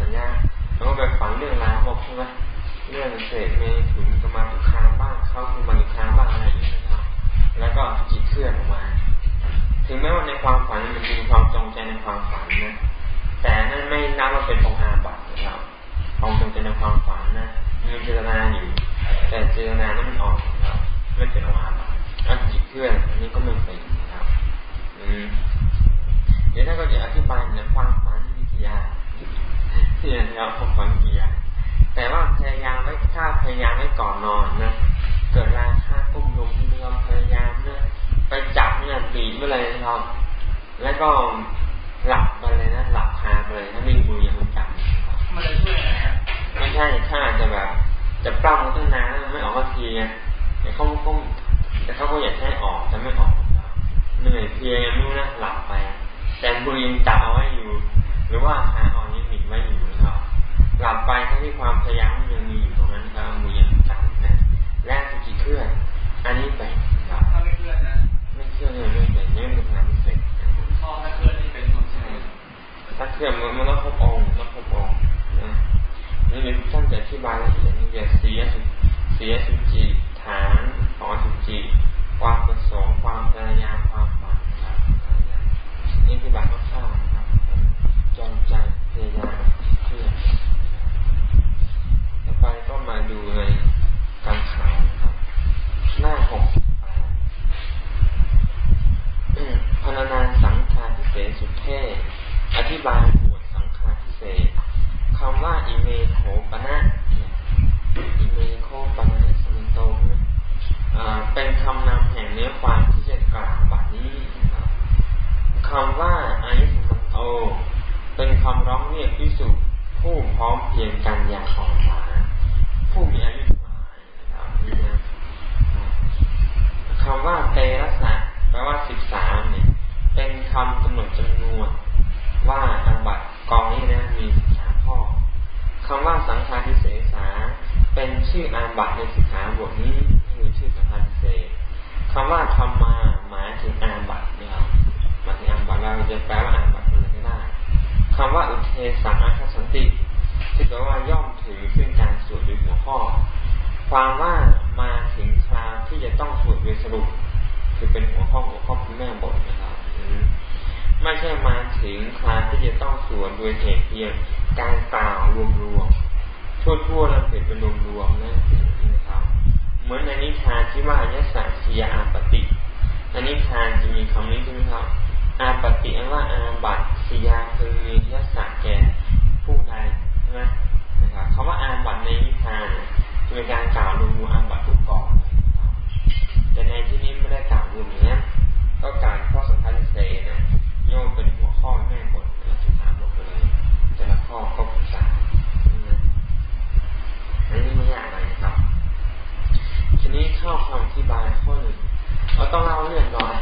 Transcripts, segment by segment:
สัญญะแล้วก็ไปฝันเรื่องราวบอกใช่ไหมเรื่องเศษเมถุนกมาตุคาบ้างเข้าคือมาตุคาบ้างอะไรอย่างนี้นะครับ แล้วก็จิตเคลื่อนออกมา ถึงแม้ว่าในความฝันมันมีความจงใจในความฝันนะ แต่นั่นไม่นับว่าเป็นองอาบัตนะครับความจงใจในความฝันนะมีเจตนาอยู่แต่เจตนานั้นมันออกนะครับไม่เป็นองอาบัตอันจิตเคลื่อนอันนี้ก็ไม่เป็นนะครับ อืมเดี๋ยวท่านก็จะอธิบายในความฝันมีกี่อย่า งที่นะครับความฝันกี่อย่างแต่ว่าพยายามไว้ถ้าพยายามไว้ก่อนนอนนะเกิดราคากุ้มลงที่เราพยายามนะไปจับเนี่ยบีบไปเลยนะครับแล้วก็หลับไปเลยนะหลับคาไปเลยถ้าไม่มือยังมันจับมันจะช่วยอะไรไม่ใช่ถ้าจะแบบ จะปล้ำตั้งนานไม่ออกมาทีแต่เขาก็แต่เขาก็อยากให้ออกแต่ไม่ออกเหนื่อยเพียงนู่นนะหลับไป แต่มือยังจับเอาไว้อยู่ หรือว่าขาอ่อนยังบิดไว้อยู่นะครับหลับไปทั้งที่ความพยายามยังมีอยู่ตรงนั้นครับมือยังจับนะแรกคือจิตเคลื่อนอันนี้เป็นครับถ้าไม่เคลื่อนนะไม่เคลื่อนเลยไม่เป็นนี่เป็นงานเสร็จพ่อถ้าเคลื่อนนี่เป็นใช่ถ้าเคลื่อนมันต้องครบองค์ต้องครบองค์นะนี่เดี๋ยวท่านจะอธิบายละเอียดนี่จะเสียสุเสียสุจิฐานของสุจิความประสงค์ความพยายามความฝันครับนี่อธิบายคร่าวๆครับ จงใจพยายามเพื่อต่อไปก็มาดูในการขายครับ หน้าหกพรรณนาสังฆาทิเศษสุเทศ อธิบายบทสังฆาทิเศษคำว่าอิเมโขปน อิเมโข ปนายสฺมนฺโตนะเป็นคำนำแห่งเนื้อความที่จะกล่าวบัดนี้คำว่าอายสฺมนฺโต เป็นคำร้องเรียกภิกษุผู้พร้อมเพรียงกันอย่างอ่อนหวานผู้มีอายุหมายนะครับนี่นะคำว่าเตระสะแปลว่าสิบสามเนี่ย เป็นคำกำหนดจำนวนว่าอาบัตกองนี้นะมีสิบสามข้อคำว่าสังฆาทิเสสาเป็นชื่ออาบัตในสิกขาบทนี้คือชื่อสังฆาทิเศษคำว่าธรรมาหมายถึงอาบัตนะครับหมายถึงอาบัตเราจะแปลว่าอาบัตเลยก็เส คำว่าอุเทสังอาคสันติที่แปลว่าย่อมถึงซึ่งการสวดหรือหัวข้อ ความว่ามาถึงคราวที่จะต้องสวดโดยสรุป คือเป็นหัวข้อหัวข้อพื้นแม่บทนะครับไม่ใช่มาถึงคราวที่จะต้องสวดโดยเหตุเพียงการกล่าวรวมรวๆทั่วทั่วลำเป็นเป็นรวมๆนะนะครับ เหมือนในนิทานที่ว่าอายะสังสียาปฏิในนิทานจะมีคำนี้ใช่ไหมครับ อาปฏิอว่าอาบัตสียาคือยศแก่ผู้ใดนะนะครับคำว่าอาบัตในนิทานเป็นการกล่าวรวมอาบัตทุกกองแต่ในที่นี้ไม่ได้กล่าวรวมอย่างนี้ก็การข้อสำคัญเสนะโยมเป็นหัวข้อแม่บทสิบสามบทเลยแต่ละข้อก็ศึกษาอันนี้ไม่ยากอะไรครับ ทีนี้ข้อความอธิบายข้อหนึ่งเราต้องเล่าเรื่องก่อน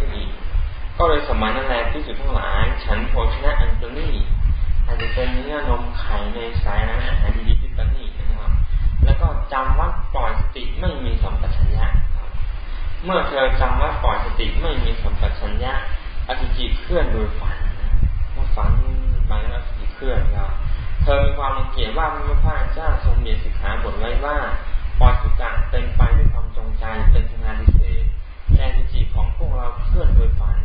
ขึ้นอีกก็เลยสมัยนั้นแหละที่สุดทั้งหลาย ฉันโภชนะอันตนี่อาจจะเป็นเนื้อนมไข่ในสายนั้นอาหารดีๆที่ตนี่นะครับ แล้วก็จำว่าปล่อยสติไม่มีสัมปชัญญะเมื่อเธอจำว่าปล่อยสติไม่มีสัมปชัญญะอสุจิเคลื่อนโดยฝันว่าฝันหมายถึงอสุจิเคลื่อนครับเธอมีความรังเกียจว่าพระพุทธเจ้าทรงเมียสิกขาบทไว้ว่าปล่อยสุกะเป็นไปด้วยความจงใจเป็นงานดิเศษ แต่อสุจิตของพวกเราเคลื่อนโดยฝัน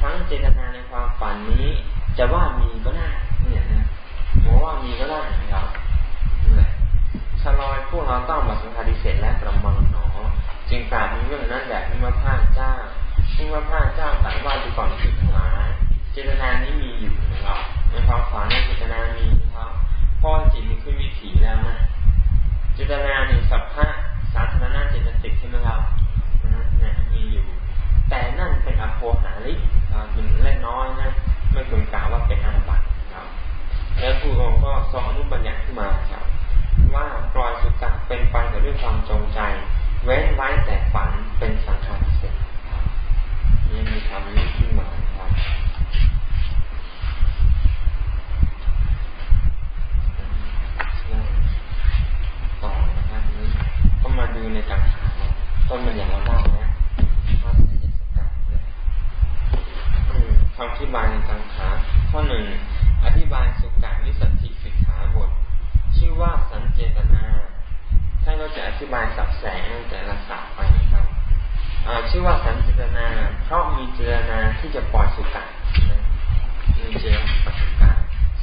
ทั้งเจตนาในความฝันนี้ จะว่ามีก็ได้เนี่ยนะบอกว่ามีก็ได้นะครับชะลอยพวกเราต้องมาสังฆาดิเศษและประมังหนอ จึงกล่าวมีเรื่องนั้นแบบพิมพาเจ้าพิมพาเจ้าตรัสว่าดูก่อนสุดทั้งหลายเจตนานี้มีอยู่นะครับในความฝันในเจตนามีนะครับพอจิตมันขึ้นวิถีแล้วนะเจตนาหนึ่งสัพพะสาธารณะเจตสิกใช่ไหมครับ แต่นั่นเป็นอโภหาริมันเล็กน้อยนะ ไม่ควรกล่าวว่าเป็นอาบัติครับ แล้วผู้องก็สอนอนุบัญญัติขึ้นมาครับ ว่าปล่อยสุกัเป็นไปแต่ด้วยความจงใจ เว้นไว้แต่ฝันเป็นสังขารเสร็จนี่มีคำนี้ขึ้นมาครับต่อนะครับนี้ก็มาดูในกังขาต้นมันอย่างเราเล่านะว่าใส่ยสกัดเนี่ย คำอธิบายในกังขาข้อหนึ่งอธิบายสุกะวิสันติสิกขาบท ชื่อว่าสันเจตนาท่านก็จะอธิบายสับแสงแต่ละสับไปครับชื่อว่าสันเจตนาเพราะมีเจตนาที่จะปล่อยสุกะมีเจตปสุกะ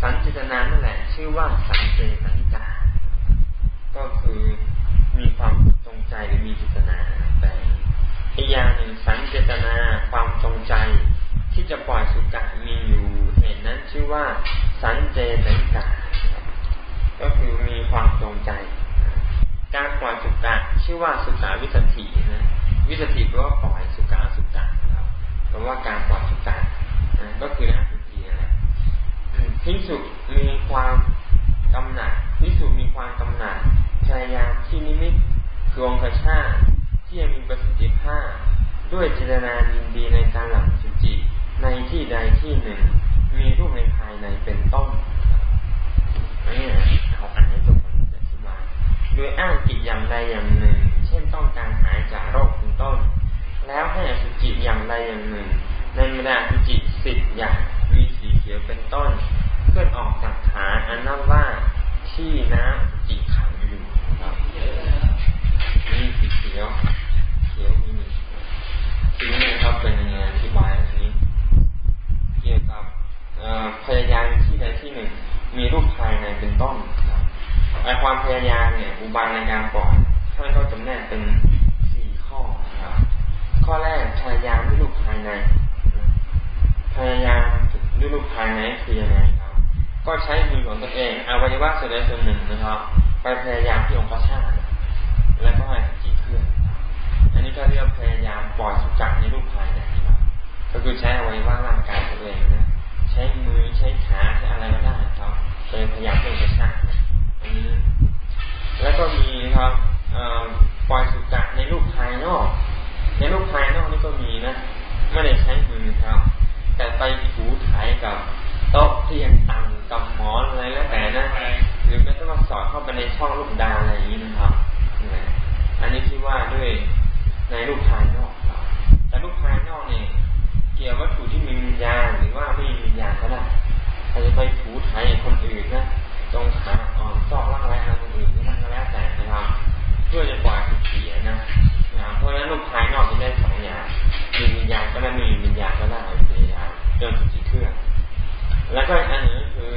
สันเจตนานั่นแหละ ชื่อว่าสันเจตนิกาก็คือมีความจงใจหรือมีเจตนาแต่อีกอย่างหนึ่งสันเจตนาความจงใจ ที่จะปล่อยสุกะมีอยู่เหตุนั้นชื่อว่า สันเจตนิกาก็คือมีความจงใจ การปล่อยสุกะชื่อว่าสุกาวิสันตินะวิสันติแปลว่าปล่อยสุกาสุกะแปลว่าการปล่อยสุกะก็คือนะสุกีนะพิสุมีความกำหนัดพิสุมีความกำหนัดพยายามที่นิมิตคือองคชาติที่ยังมีประสิทธิภาพ ด้วยเจตนายินดีในการหลังสุจิ ในที่ใดที่หนึ่ง มีรูปในภายในเป็นต้นนี่เขาอ่านให้จบอนจะอธิบายโดยอ้างกิจอย่างใดอย่างหนึ่ง เช่นต้องการหายจากโรคเป็นต้น แล้วให้อสุจิอย่างใดอย่างหนึ่ง ในบรรดาอสุจิสิบอย่างมีสีเขียวเป็นต้นเคลื่อนออกจากฐานอันนั้นว่าที่น้ำจิขังอยู่ครับนี่สีเขียวเขียวมี ทีนี้ครับเป็นยังไงอธิบายอันนี้เกี่ยวกับพยายามที่ใดที่หนึ่ง มีรูปภายในเป็นต้นครับไอความพยายามเนี่ย อุบายในการปล่อยท่านก็จำแนกเป็นสี่ข้อครับข้อแรกพยายามด้วยรูปภายใน พยายามด้วยรูปภายในคือยังไงครับ ก็ใช้มือของตัวเองอวัยวะส่วนใดส่วนหนึ่งนะครับ ไปพยายามที่องค์พระชาติแล้วก็ให้จิต นี้ก็เรียกพยายามปล่อยสุกัดในรูปภายในครับ ก็คือใช้อวัยวะร่างกายตัวเองนะใช้มือใช้ขาใช้อะไรก็ได้ครับเป็นพยายามเพื่อประชาอันนี้ แล้วก็มีครับปล่อยสุกัดในรูปภายนอก ในรูปภายนอกนี่ก็มีนะไม่ได้ใช้มือครับ แต่ไปถูถ่ายกับโต๊ะเตียงตังกับหมอนอะไรแล้วแต่นะหรือไม่ต้องสอดเข้าไปในช่องลูกดาอะไรอย่างนี้นะครับอันนี้ที่ว่าด้วย ในรูปภายนอก แต่รูปภายนอกเนี่ยเกี่ยววัตถุที่มีวิญญาณหรือว่าไม่มีวิญญาณก็ได้ใครจะไปถูถ่ายคนอื่นนะตรงขาอ่อนซอกร่างไรอะไรคนอื่นที่นั่นก็แล้วแต่นะครับ เพื่อจะปล่อยสุเสียนะนะเพราะฉะนั้นรูปภายนอกจะได้สองอย่างมีวิญญาณก็ได้ไม่มีวิญญาณก็ได้พยายามจนสุจิเครื่องแล้วก็อันหนึ่งคือ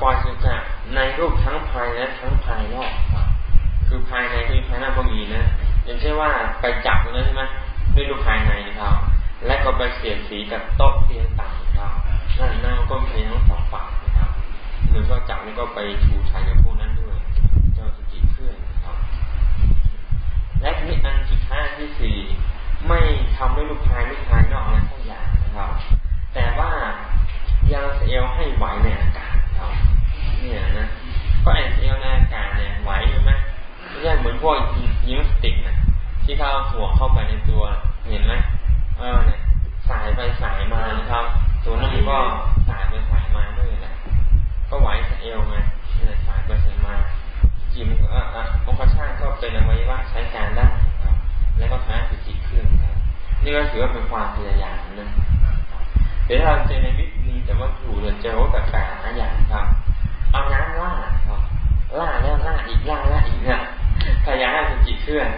ปล่อยสุกะในรูปทั้งภายและทั้งภายนอก คือภายในที่ภายนอกก็มีนะ อย่างเช่นว่าไปจับตรงนั้นใช่ไหมด้วยรูปภายในนะครับและก็ไปเสียดสีกับโต๊ะเตียงต่างครับนั่นนั่งก็มีทั้งสองฝั่งนะครับหมือนก็จับนี่ก็ไปชูชัยกับพวกนั้นด้วยเจ้าสุจิเคลื่อนครับและทีนี้อันสุดท้าที่สี่ไม่ทำด้วยรูปภายรูปภายนอกอะไรทั้งอย่างนะครับ แต่ว่ายังเอลให้ไหวในอากาศครับเนี่ยนะก็ไอเอลในอากาศเนี่ยไหวใช่ไหม ไม่ใช่เหมือนพวกยิงสติกนะที่เขาหัวเข้าไปในตัวเห็นไหมเออเนี่ยสายไปสายมานะครับตัวนั้นก็สายไปสายมาด้วยแหละก็ไหวสเอลไงเนี่ยสายไปสายมาจิมอะอะองคชาติก็เป็นอวัยวะใช้การได้ครับแล้วก็ท้าสิจิเคลื่อนครับนี่ก็ถือว่าเป็นความพยายามนะเดี๋ยวเราเจอในวิธีแต่ว่าถูกเจอว่าแปลกๆนะอย่างครับ เอาน้ำล่าครับล่าแล้วล่าอีกล่าล่าอีกเนี่ ยพยายามให้สุจิเคลื่อน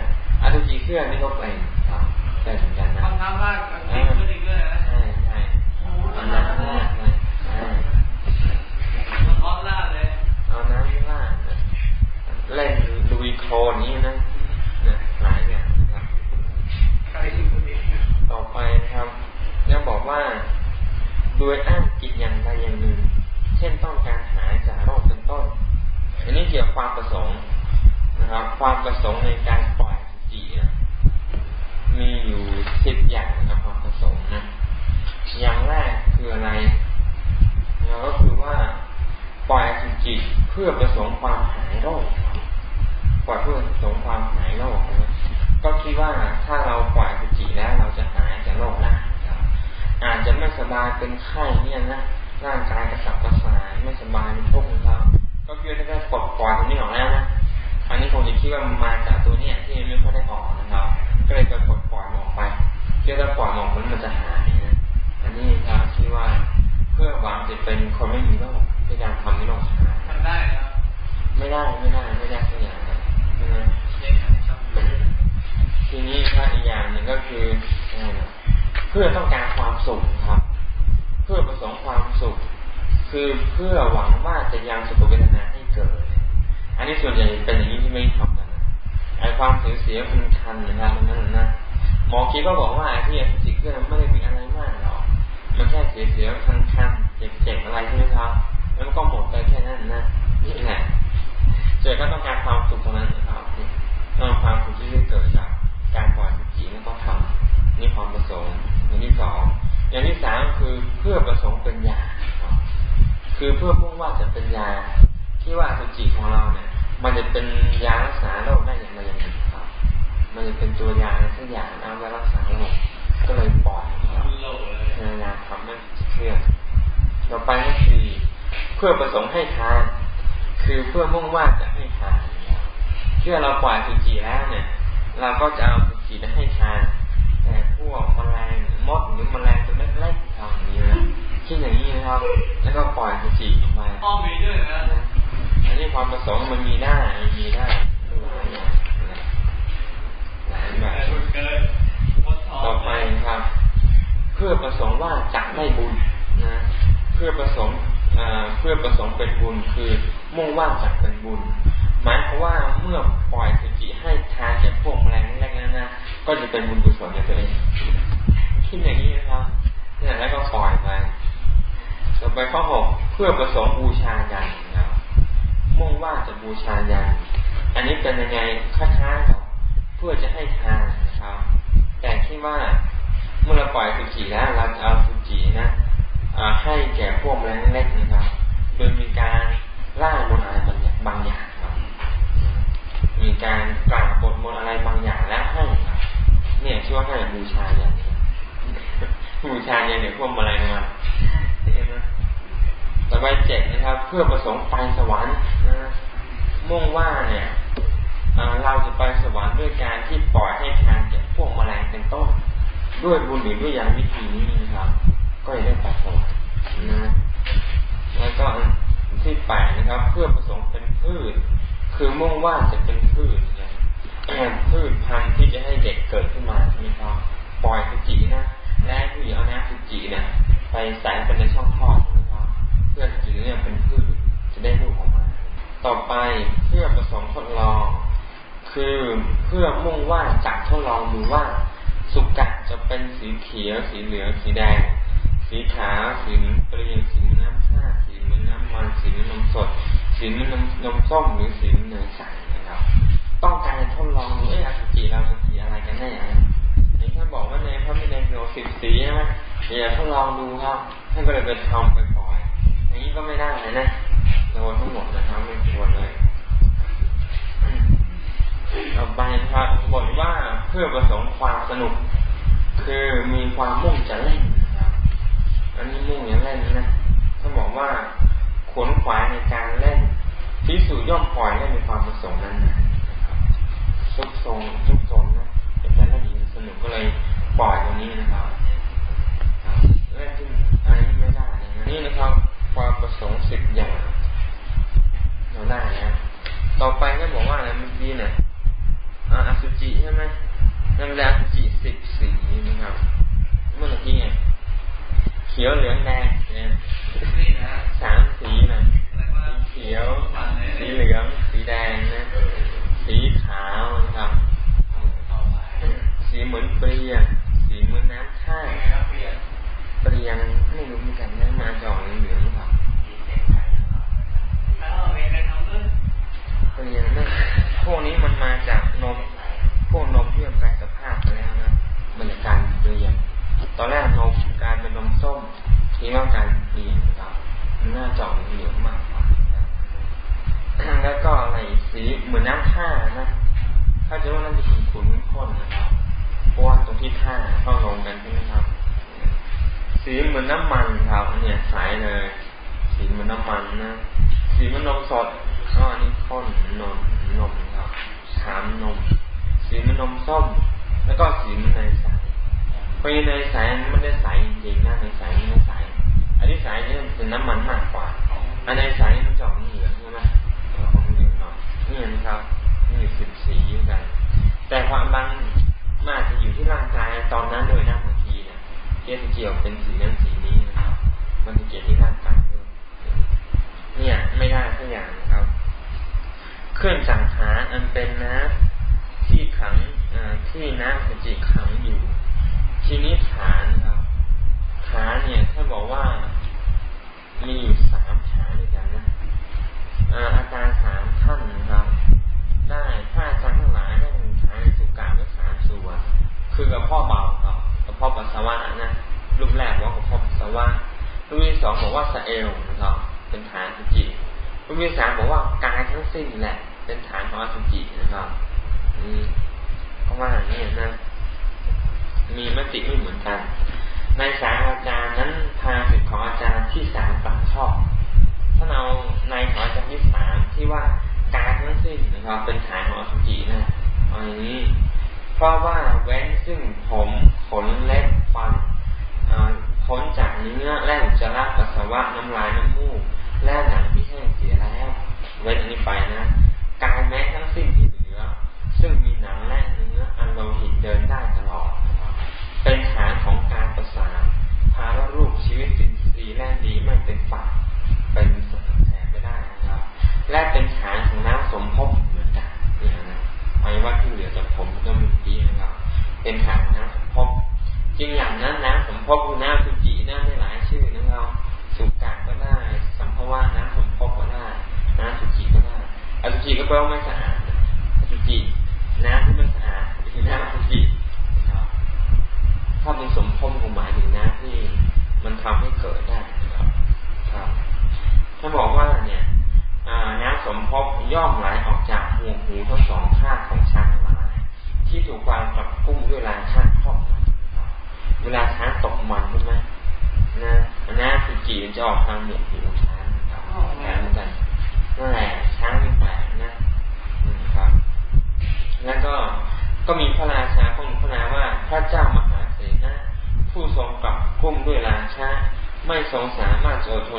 อาสุจิเคลื่อนนี่ก็เป็นครับได้เหมือนกันนะน้ำล่าอีกขึ้นอีกเลยนะใช่ใช่เอาน้ำล่าเลยใช่เอาล่าเลยเอาน้ำล่าเล่นลุยโคลนนี้นะหลายอย่างครับต่อไปนะครับยังบอกว่าโดยอ้างกิจอย่างใดอย่างหนึ่ง เช่นต้องการหายจากโรคเป็นต้น อันนี้เกี่ยวกับความประสงค์ นะครับ ความประสงค์ในการปล่อยสจิมีอยู่สิบอย่างนะความประสงค์นะ อย่างแรกคืออะไรเราก็คือว่าปล่อยสุจิเพื่อประสงค์ความหายโรคปล่อยเพื่อประสงค์ความหายโรคนะก็คิดว่าถ้าเราปล่อยสุจิแล้วเราจะหายจากโรคได้อาจจะไม่สบายเป็นไข้เนี่ยนะร่างกายกระสับกระส่ายไม่สบายมีทุกข์นะครับก็เพื่อที่จะปลดปล่อยตรงนี้ออกแล้วนะ อันนี้คงจะคิดว่ามาจากตัวเนี้ยที่ไม่ค่อยได้ออกนะครับ ก็เลยไปปลดปล่อยออกไปเพื่อถ้าปล่อยออกมันมันจะหายนะอันนี้ครับคิดว่าเพื่อหวังจะเป็นคนไม่มีโรคในการทำให้โรคหายทำได้ครับไม่ได้ไม่ได้ไม่ได้ทุกอย่างนะทีนี้ถ้าอีกอย่างหนึ่งก็คือเพื่อต้องการความสุขครับ เพื่อประสงค์ความสุข คือเพื่อหวังว่าจะยังสุขเวทนาให้เกิด อันนี้ส่วนใหญ่เป็นอย่างนี้ที่ไม่ทำกันไอความเสียเสียคุณคันนะครับนั่นนะหมอคิดก็บอกว่าไอที่สิเพื่ไม่ได้มีอะไรมากหรอกมันแค่เสียเสียคันคันเจ็บเจ็บอะไรใช่ไหมครับแล้วมันก็หมดไปแค่นั้นนะนี่แหละเจอก็ต้องการความสุขตรงนั้นนะครับต้องความสุขที่เกิดจากการปล่อยสตินั่นต้องทำนี่ความประสงค์อย่างที่สองอย่างที่สามคือเพื่อประสงค์เป็นญาคคือเพื่อมุ่งว่าจะเป็นยา ที่ว่าสุจิของเราเนี่ย มันจะเป็นยารักษาโรคได้อย่างไรอย่างหนึ่งครับ มันจะเป็นตัวยาสักอย่างเอาไว้รักษาโรคก็เลยปล่อยพยายามทำให้เคลื่อนต่อไปก็คือเพื่อประสงค์ให้ทานคือเพื่อมุ่งว่าจะให้ทานเชื่อเราปล่อยสุจิแล้วเนี่ย เราก็จะเอาสุจิไปให้ทานแต่พวกมแมลงมดหรือมแมลงตัวเล็กๆอย่างนี้นะคิดอย่างนี้นะครับ แล้วก็ปล่อยสุจิออกไปอ้อมีด้วยนะ อันนี้ความประสงค์มันมีได้ามีได้าต่อไปครับ เพื่อประสงค์ว่าจะได้บุญนะเพื่อประสงค์เพื่อประสงค์เป็นบุญคือมุ่งว่าจะเป็นบุญ หมายความว่าเมื่อปล่อยสติให้ทานจากพวกแรงแรกนั้นนะก็จะเป็นบุญกุศลกับตัวเองคิดอย่างนี้นะครับเนี่ยแล้วก็ปล่อยไปต่อไปข้อหกเพื่อประสงค์บูชายันนะครับ มุ่งว่าจะบูชายันอันนี้เป็นยังไงค้าๆกับเพื่อจะให้ทานนะครับ แต่ที่ว่าเมื่อเราปล่อยสุจิแล้วเราจะเอาสุจินะให้แก่พวกแรงเล็กนะครับ โดยมีการร่าบนอะไรบางอย่างครับ มีการกล่าวบทมนอะไรบางอย่างแล้วให้ครับเนี่ยชื่อว่าให้บูชาย่างนี้บูชาย่างเดี๋ยวพวกอะไรมาเห็นไหม ต่อไปเจ็ดนะครับ เพื่อประสงค์ไปสวรรค์นะมุ่งว่าเนี่ยเราจะไปสวรรค์ด้วยการที่ปล่อยให้ทานแก่พวกแมลงเป็นต้น ด้วยบุญหรือด้วยยางวิธีนี้นะครับ ก็จะได้ไปสวรรค์นะแล้วก็ที่แปดนะครับ เพื่อประสงค์เป็นพืช คือมุ่งว่าจะเป็นพืชเนี่ยพืชพันธุ์ที่จะให้เด็กเกิดขึ้นมาใช่ไหมครับปล่อยสุจินะและผู้หญิงเอาน้ำสุจิเนี่ยไปใส่เป็นในช่องคลอดใช่ไหมครับ พื่อสุจิเนี่ยเป็นพืชจะได้ลูกออกมา ต่อไปเพื่อประสงค์ทดลอง คือเพื่อมุ่งว่าจะทดลองดูว่า สุกัดจะเป็นสีเขียวสีเหลืองสีแดง สีขาวสีเหมือนเปรี้ยวสีน้ำชาสีเหมือนน้ำมันสีนมสด สีนมนมส้มหรือสีเนยใสนะครับต้องการทดลองดูเอ้อสุจิเราเป็นสีอะไรกันแน่อย่างท่านบอกว่าในพระมิเนโนสิบสีใช่ไหมอยากทดลองดูครับท่านก็เลยไปทำไปปล่อย นี้ก็ไม่ได้เลยนะโดนทั้งหมดนะครับไม่ควรเลยต่อไปครับบทว่าเพื่อประสงค์ความสนุก คือมีความมุ่งจะเล่นอันนี้มุ่งอย่างเล่นนะถ้าบอกว่าขนขวายในการเล่นพิสูจย่อมปล่อยให้มีความ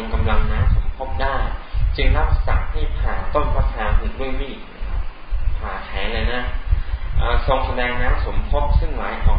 นกำลังนะสมทบได้ จึงรับสั่งให้ผ่าต้นพระพาหุดด้วยมีดผ่าแขนเลยนะทรงแสดงน้ำสมทบซึ่งหมายออก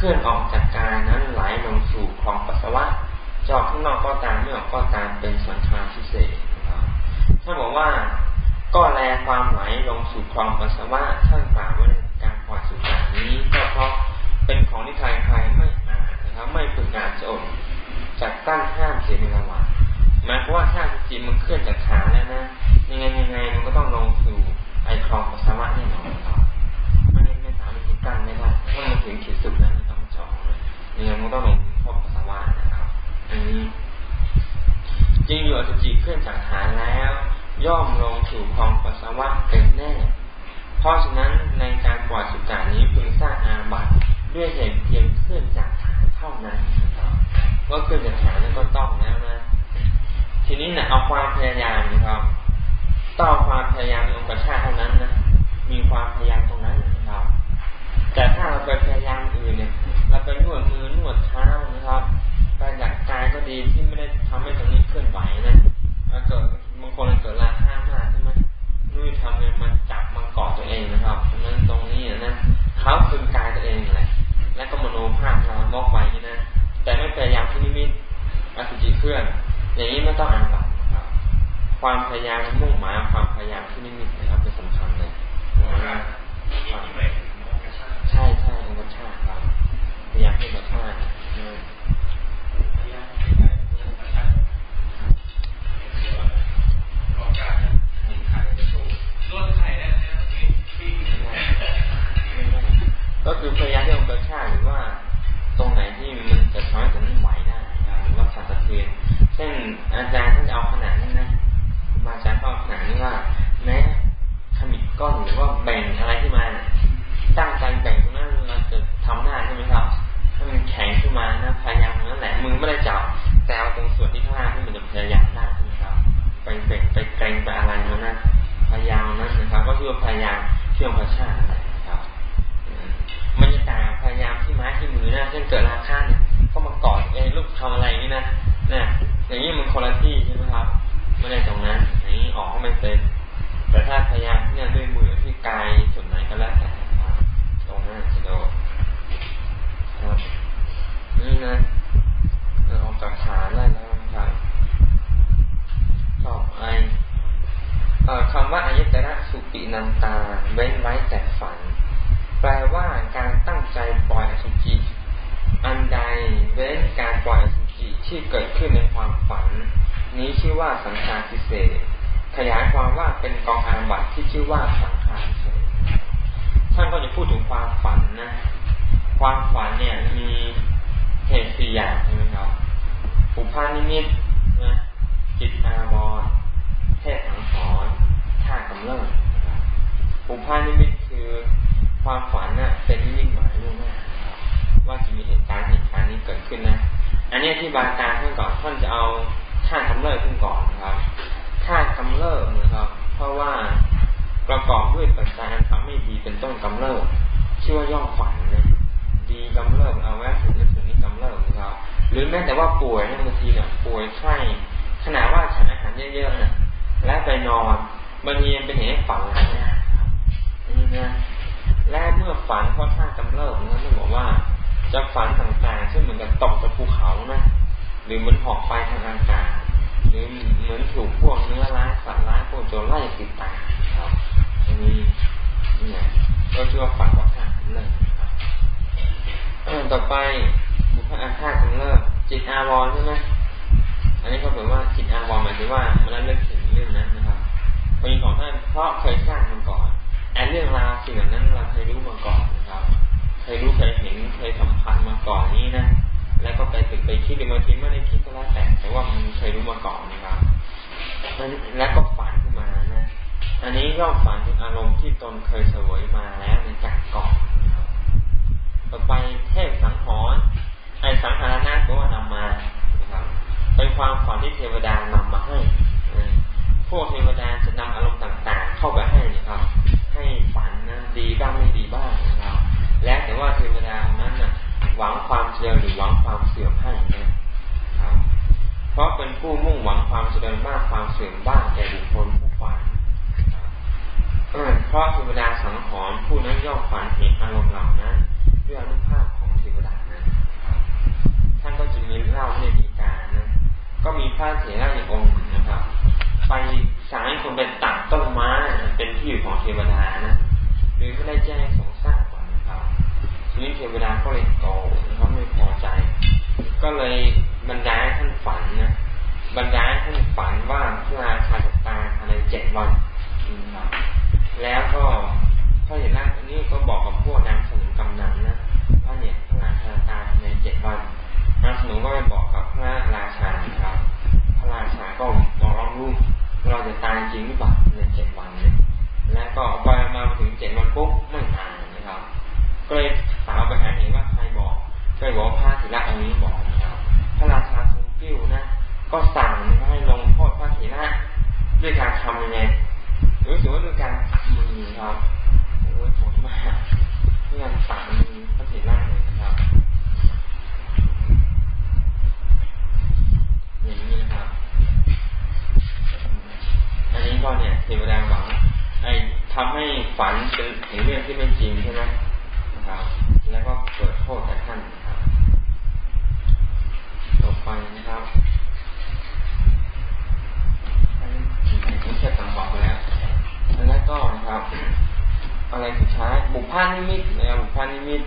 เคลื่อนออกจากกายนั้นไหลลงสู่คลองปัสสาวะจอกข้างนอกก็ตามไม่ออกก็ตามเป็นสังขารพิเศษท่านบอกว่าก็แลความไหลลงสู่คลองปัสสาวะท่านกล่าวไว้ใการปล่อยสุขานี้ก็เพราะเป็นของที่ใครใครไม่อ่านนะครับไม่พึงอานจะอดจากตั้งห้ามเสียในระหว่างหมายความว่าถ้าจิตมันเคลื่อนจากขาแล้วนะยังไงยังไงมันก็ต้องลงสู่ไอคลองปัสสาวะแน่นอนไม่ไม่สามารถที่กั้นไม่ได้เพราะมันถึงขีดสุดแล้ว นี่ยมันก็เป็นพวกปัสสาวะนะครับ อันนี้จริงอยู่อสุจิเคลื่อนจากฐานแล้ว ย่อมลงสู่คลองปัสสาวะเป็นแน่ เพราะฉะนั้นในการปล่อยสุจานี้พึงสร้างอาบัติด้วยเหตุเพียงเคลื่อนจากฐานเท่านั้นก็เคลื่อนจากฐานนั้นก็ต้องแล้วนะ ทีนี้เนะเอาความพยายามนะครับต่อความพยายามองค์ประชาเท่านั้นนะ ความพยายามมุ่ง แล้วก็ฝันขึ้นมานะอันนี้ย่อมฝันถึงอารมณ์ที่ตนเคยเสวยมาแล้วในจากก่อนต่อไปเทพสังหรณ์ไอสังหารนาก็ว่านำมานะครับเป็นความฝันที่เทวดานำมาให้พวกเทวดาจะนำอารมณ์ต่าง ๆ เข้าไปให้นะครับ ให้ฝันนะดีบ้างไม่ดีบ้างนะครับ และแต่ว่าเทวดานั้นน่ะหวังความเจริญหรือหวังความเสื่อมให้นะ เพราะเป็นผู้มุ่งหวังความเจริญบ้างความเสื่อมบ้างแก่บุคคลผู้ฝันเพราะเทวดาสังหรณ์ผู้นั้นย่อมฝันเห็นอารมณ์เหล่านั้นด้วยอนุภาพของเทวดานั้นท่านก็จะมีเล่าในดีการนะก็มีพระเถระอีกองค์นะครับ ไปสั่งให้คนเป็นตัดต้นไม้เป็นที่อยู่ของเทวดานะหรือไม่ได้แจ้งสงสารก่อนนะครับทีนี้เทวดาก็เลยโกรธนะครับไม่พอใจ ก็เลยบรรดาท่านฝันนะบรรดาท่านฝันว่าพระราชาจะตายภายในเจ็ดวันแล้วก็พระเห็นร่างอันนี้ก็บอกกับพวกนางสมุนกำนันนะว่าเนี่ยพระราชาตายในเจ็ดวันนางสมุนก็ไปบอกกับพระราชาครับพระราชาก็บอกลองดูเราจะตายจริงหรือเปล่าในเจ็ดวันเนี่ยแล้วก็ไปมาถึงเจ็ดวันปุ๊บไม่ตายนะครับ ก็เลยถามไปหาเห็นว่าใครบอก เลยบอกพระเถระองค์นี้บอกครับพระราชาทรงกิ้วนะก็สั่งให้ลงโทษพระเถระด้วยการทำยังไงรู้สึกว่าด้วยการตัดมือครับโอ้ยโหดมากด้วยการตัดมือพระเถระเลยนะครับอย่างนี้นะครับอันนี้ก็เนี่ยเทวดาหวังไอ้ทำให้ฝันเป็นเห็นเรื่องที่ไม่จริงใช่ไหมนะครับ แล้วก็เกิดโทษแต่ท่าน ต่อไปนะครับนี่แค่ต่างบอกไปแล้วแล้วก็นะครับ อะไรสุดท้ายบุพพานิมิตนะครับบุพพานิมิต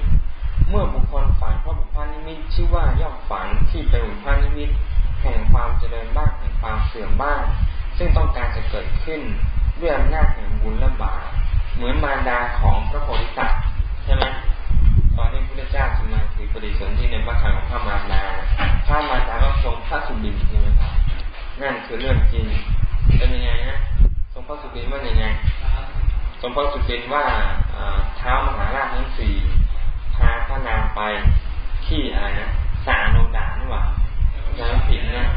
เมื่อบุคคลฝันเพราะบุพพานิมิต ชื่อว่าย่อฝันที่เป็นบุพพานิมิต แห่งความเจริญบ้างแห่งความเสื่อมบ้าง ซึ่งต้องการจะเกิดขึ้นด้วยอำนาจแห่งบุญและบาปเหมือนมารดาของพระโพธิสัตว์ใช่ไหม ตอนที่พระเจ้าจะมาถือปฏิสนธิในพระคังของพระมารดาพระมารดาก็ทรงพระสุบินใช่ไหมครับนั่นคือเรื่องจริงเป็นยังไงนะทรงพระสุบินว่าอย่างไงทรงพระสุบินว่าเท้ามหาราชทั้งสี่พาพระนางไปที่อะไรนะสาโนดาหรือเปล่าจำผิดนะ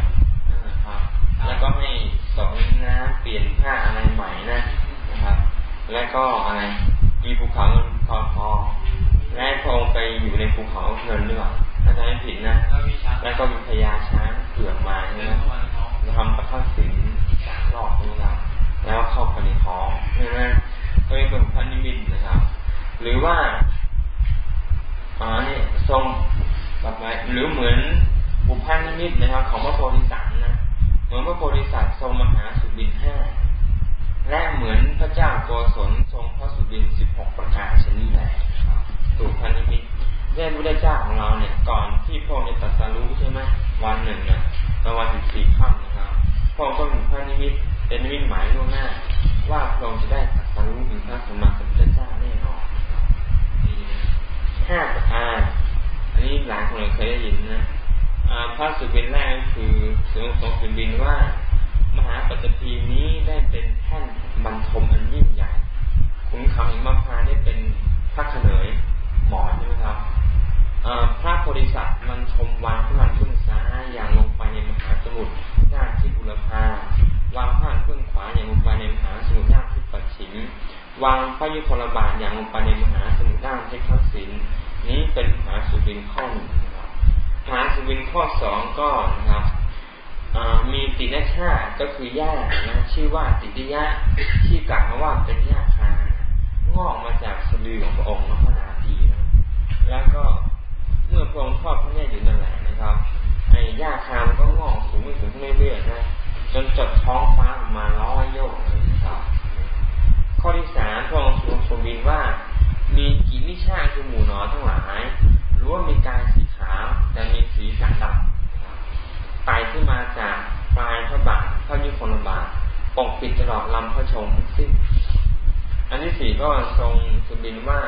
แล้วก็ให้สองน้ำเปลี่ยนผ้าอะไรใหม่นะนะครับ แล้วก็อะไรมีภูเขาเงินทองทอง และพระองค์ไปอยู่ในภูเขาเงินด้วยถ้าจำไม่ผิดนะแล้วก็มีพญาช้างเผือกมาใช่ไหมทำประทับสิงสามรอบนะครับแล้วเข้าไปในท้องใช่ไหมก็เรียกเป็นพันนิมิตนะครับ หรือว่าอ๋อนี่ทรงแบบไหนหรือเหมือนบุพพนิมิตนะครับ ของพระโพธิสัตว์นะเหมือนพระโพธิสัตว์ทรงมหาสุบินห้าและเหมือนพระเจ้าโกศลทรงพระสุบินสิบหกประการชนิดแหละถูกพันนิมิตเรื่อง พระเจ้าของเราเนี่ย ก่อนที่พระองค์จะตรัสรู้ใช่ไหมวันหนึ่งเนี่ยประมาณสิบสี่ค่ำนะครับพระองค์ก็มีพระนิมิตเป็นนิมิตหมายล่วงหน้า ว่าพระองค์จะได้ตรัสรู้ถึงพระสัมมาสัมพุทธเจ้าแน่นอนห้าประการอันนี้หลายคนเคยได้ยินนะพระสุบินแรกคือสงสงสุบินว่า มหาปัจจพีนี้ได้เป็นแท่นบรรทมอันยิ่งใหญ่ขุนเขาหิมพานได้เป็นพระเขนยหมอนใช่ไหมครับ พระโพธิสัตว์มันชมวางพระหัตถ์เบื้องซ้ายอย่างลงไปในมหาสมุทรด้านที่บุรพาวางพระหัตถ์เบื้องขวาอย่างลงไปในมหาสมุทรด้านที่ปัจฉิมวางพระยุคลบาทอย่างลงไปในมหาสมุทรด้านที่ทักษิณนี้เป็นมหาสุบินข้อหนึ่งฐานสวินข้อสองก็นะครับมีตินชาติก็คือหญ้านะชื่อว่าติติยะที่กล่าวว่าเป็นหญ้าคางอกมาจากสะดือของพระองค์พระนาทีนะแล้วก็ มื่อพระองค์ทอดพระเนตรอยู่นั่นแหละนะครับไอ้หญ้าคามก็งอกสูงไปถึงเรื่อยๆนะจนจดท้องฟ้าออกมาล้อยโยกนะครับข้อที่สามพระองค์ทรงทรงบินว่า มีกี่นิชาคือหมู่หนอทั้งหลายรู้ว่ามีกายสีขาวแต่มีสีสันดำไต่ขึ้นมาจากปลายพระบาทพระยุคลบาทปกปิดตลอดลำพระชงทั้งสิ้น อันที่สี่ก็ทรงสุบินว่า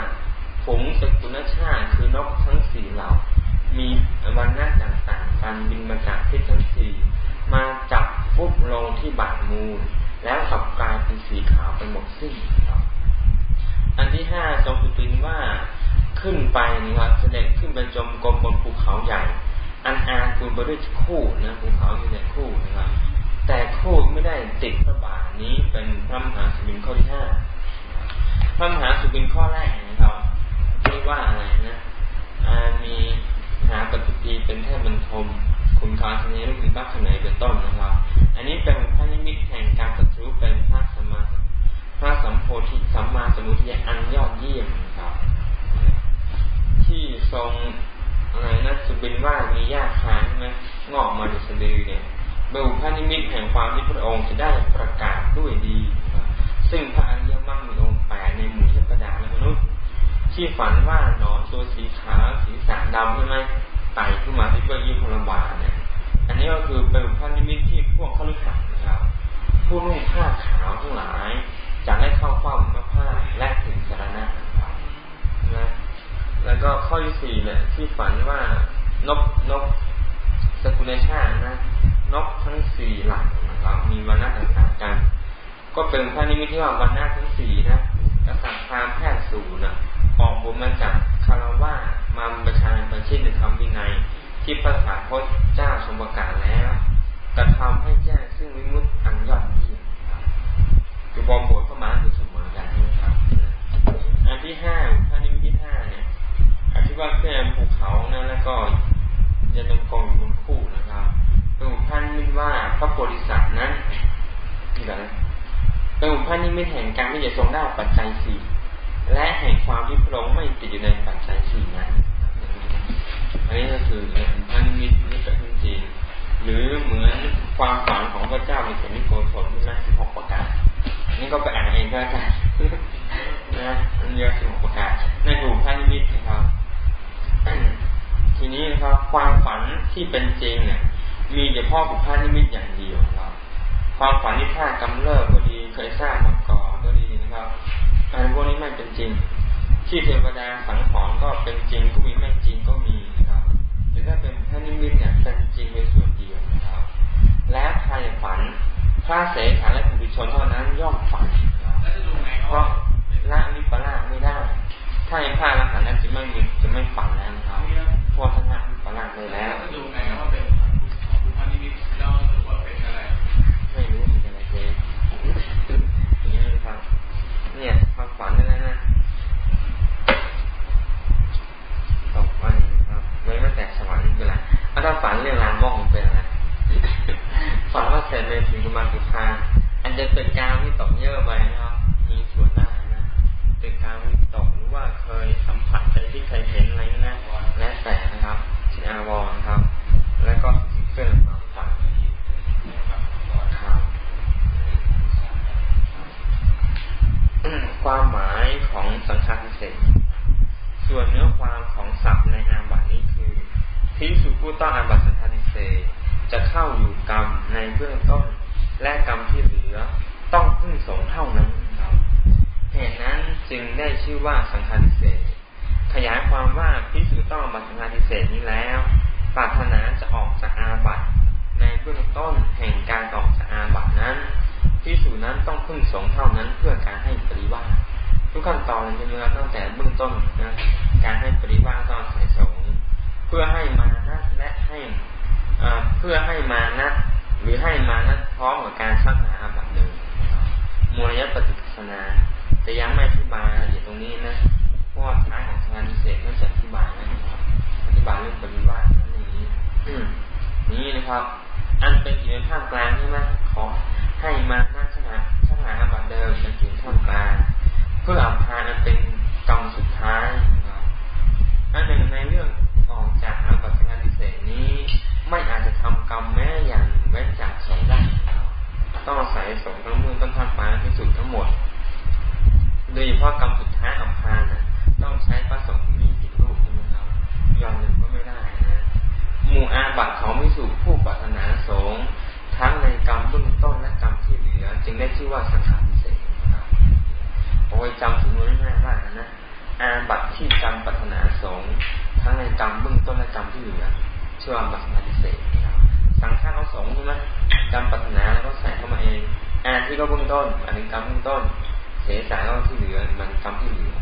ผงสกุลชาติคือนกทั้งสี่เหล่า มีวันนัดต่างๆการบินมาจากทิศทั้งสี่มาจับฟุบลงที่บาดมูล แล้วกลับกลายเป็นสีขาวไปหมดสิ้นอันที่ห้าทรงสุบินว่าขึ้นไปนะครับเสด็จขึ้นไปจมกรมบนภูเขาใหญ่ อันอาคูไปด้วยคู่นะภูเขาอยู่ในคู่นะครับ แต่คู่ไม่ได้ติดพระบาทนี้เป็นพระมหาสุบินข้อที่ห้าพระมหาสุบินข้อแรกนะครับ เรียกว่าอะไรนะมีหาปฏิปีเป็นแท่บรรทมคุณคาชนีหรือคุณปักขนเป็นต้นนะครับ อันนี้เป็นพระนิมิตแห่งการตรัสรู้เป็นพระสัมมาพระสัมโพธิสัมมาสมุทิยอันยอดเยี่ยมครับ ที่ทรงอะไรนะสุบินว่ามีญาคาใช่ไหมงอกมาจากสดือเนี่ยเบุพระนิมิตแห่งความที่พระองค์จะได้ประกาศด้วยดี ซึ่งพระอริยมรรคมีองค์แปดในหมู่เทพดาและมนุษย์ ที่ฝันว่าหนอนตัวสีขาวสีสันดำใช่ไหมไต่ขึ้นมาที่เบื้องยิ่งพลบาเนี่ย อันนี้ก็คือเป็นพระนิมิตที่พวกข้าราชการนะครับผู้นุ่งผ้าขาวทั้งหลายจะได้เข้าเฝ้ามรผ้าและถึงสารณะนะแล้วก็ข้อที่สี่เนี่ย ที่ฝันว่านกนกสกุลชาตินะนกทั้งสี่หลักนะครับมีวันณะต่างๆกัน ก็เป็นพระนิมิตที่ว่าวันณะทั้งสี่นะ กษัตริย์พามแพทย์สูนะออกบุญมาจากคารวะมาประชาประชิดในธรรมวินัย ที่พระสาพจเจ้าสมประกาศแล้วกระทำให้แจ้งซึ่งวิมุตติอันยอดเยี่ยมคือบอมบทเข้ามาคือเสมอกันนะครับอันที่ห้าพระนิมิตที่ห้าเนี่ยอธิว่าขึ้นภูเขานะแล้วก็จะนำกองอยู่บนคู่นะครับเป็นอุพันนิมิตว่าพระโพธิสัตว์นั้นนี่แหละ เป็นอุพันนิมิตแห่งการที่จะทรงได้ปัจจัยสี่และแห่งความที่พระองค์ไม่ติดอยู่ในปัจจัยสี่นั้นอันนี้ก็คือพันนิมิตนี่เป็นจริงหรือเหมือนความฝันของพระเจ้าในสมิโกศลที่นั่นสิบหกประการนี่ก็ไปอ่านเองก็ได้นะเยอะสิบหกประการในกลุ่มพระนิมิตนะครับ ทีนี้นะครับความฝันที่เป็นจริงเนี่ยมีเฉพาะบุพานิมิตอย่างเดียวครับ ความฝันที่ท่ากำเริบก็ดี เคยทราบมาก่อนก็ดีนะครับอันพวกนี้ไม่เป็นจริง ที่เทวดาสังขรก็เป็นจริงก็มีไม่จริงก็มีนะครับหรือถ้าเป็นพระนิมิตเนี่ยเป็นจริงเป็นส่วนเดียวนะครับ และใครฝันพระเสขาและผู้ดิชนเท่านั้นย่อมฝันเพราะละนิปลาไม่ได้ ถ้าในพระอรหันต์นั้นจะไม่มีจะไม่ฝันแล้วนะครับเพราะท่านละนิปลาไม่แล้ว ฝันนั่นนะตกไปนครับไว้ไม่แต่สวรรค์เป็นไรถ้าฝันเรื่องรางมองเป็นอะไรฝันว่าเสร็จเลยถึงกุมารสุภาอันจะเป็นการที่ตกเยอะไปนะครับมีส่วนได้นะเป็นการที่ตกหรือว่าเคยสัมผัสใจที่เคยเห็นอะไรนะและแต่นะครับสินอาวรครับ แล้วก็สิ่งเครื่องความฝันครับ ความหมายของสังขารพิเศษส่วนเนื้อความของศัพท์ในอาบัตินี้คือพิสุผู้ต้องอาบัติสังฆาริเศษจะเข้าอยู่กรรมในเบื้องต้นและกรรมที่เหลือต้องพึ่งสงเท่านั้นครับเหตุนั้นจึงได้ชื่อว่าสังฆาริเศษขยายความว่าพิสูจต้องบัตสังฆาริเศษนี้แล้วปรารถนาจะออกจากอาบัตในเบื้องต้นแห่งการออกจากอาบัตนั้น พิสูจนั้นต้องพึ่งสงเท่านั้นเพื่อการให้ปริวาทุกขั้นตอนจะมีตั้งแต่เบื้องต้นนะการให้ปริวาต้องใส่สงเพื่อให้มานะและให้เพื่อให้มานะหรือให้มานะพร้อมกับการสร้างหาบัตเดิมมวยปฏิปัสนาแต่ยังไม่อธิบายอยู่ตรงนี้นะเพราะว่าท้ายของงานพิเศษก็จะอธิบายนะครับอธิบายเรื่องปริวาสนั่นนี้นี้นะครับ อันเป็นอยู่ในภาคกลางใช่ไหมขอ ให้มานั่งชนะชนะอาบัตเดิมเป็นสิ่งท่ามกลางเพื่ออภาอันเป็นกรรมสุดท้ายอันหนึ่งในเรื่องออกจากอาบัติงานพิเศษนี้ ไม่อาจจะทำกรรมแม้อย่างเว้นจากสงได้ต้องอาศัยสงทั้งมือต้นทางปาที่สุดทั้งหมด โดยเฉพาะกรรมสุดท้ายอัมพานะต้องใช้พระสงฆ์มีสิบรูปใช่ไหมครับยอมหนึ่งก็ไม่ได้นะหมู่อาบัตของมิสุผู้ปรารถนาสง ทั้งในกรรมเบื้องต้นและกรรมที่เหลือ จึงได้ชื่อว่าสังฆาพิเศษโอ้ยจำสมมติง่ายมากนะอาบัตที่กรรมปรารถนาสงทั้งในกรรมเบื้องต้นและกรรมที่เหลือชื่อว่าบัตรพิเศษสังฆาเขาสงใช่ไหมกรรมปรารถนาแล้วก็ใส่เข้ามาเองอ่านที่ก็เบื้องต้น อันนี้กรรมเบื้องต้น เสสายก็ที่เหลือมันกรรมที่เหลือ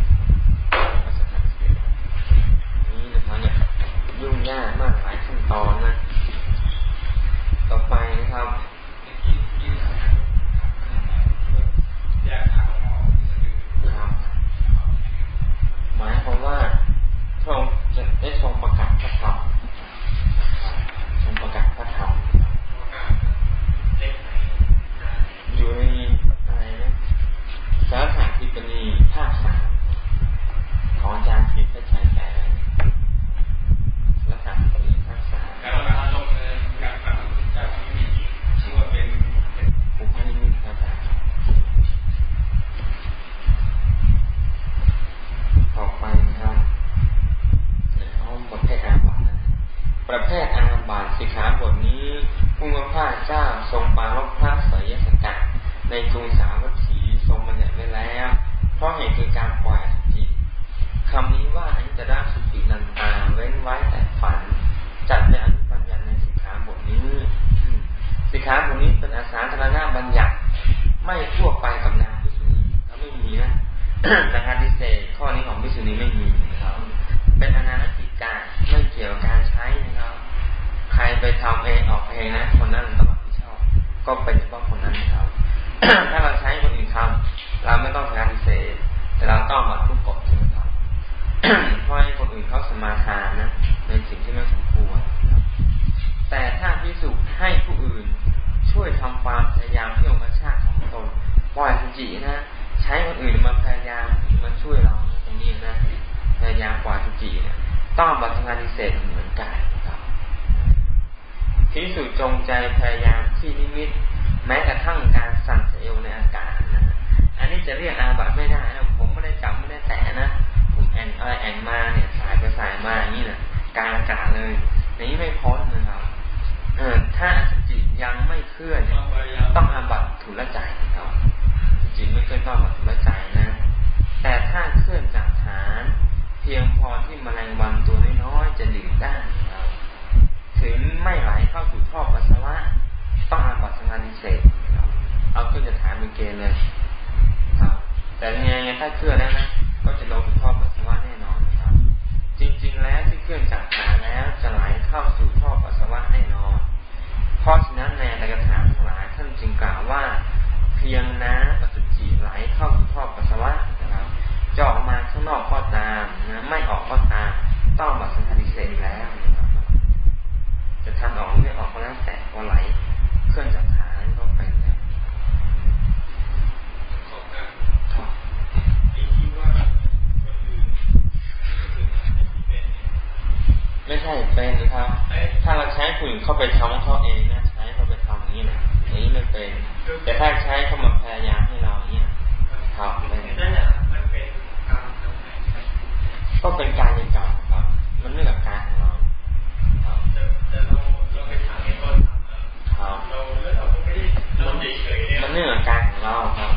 เราครับ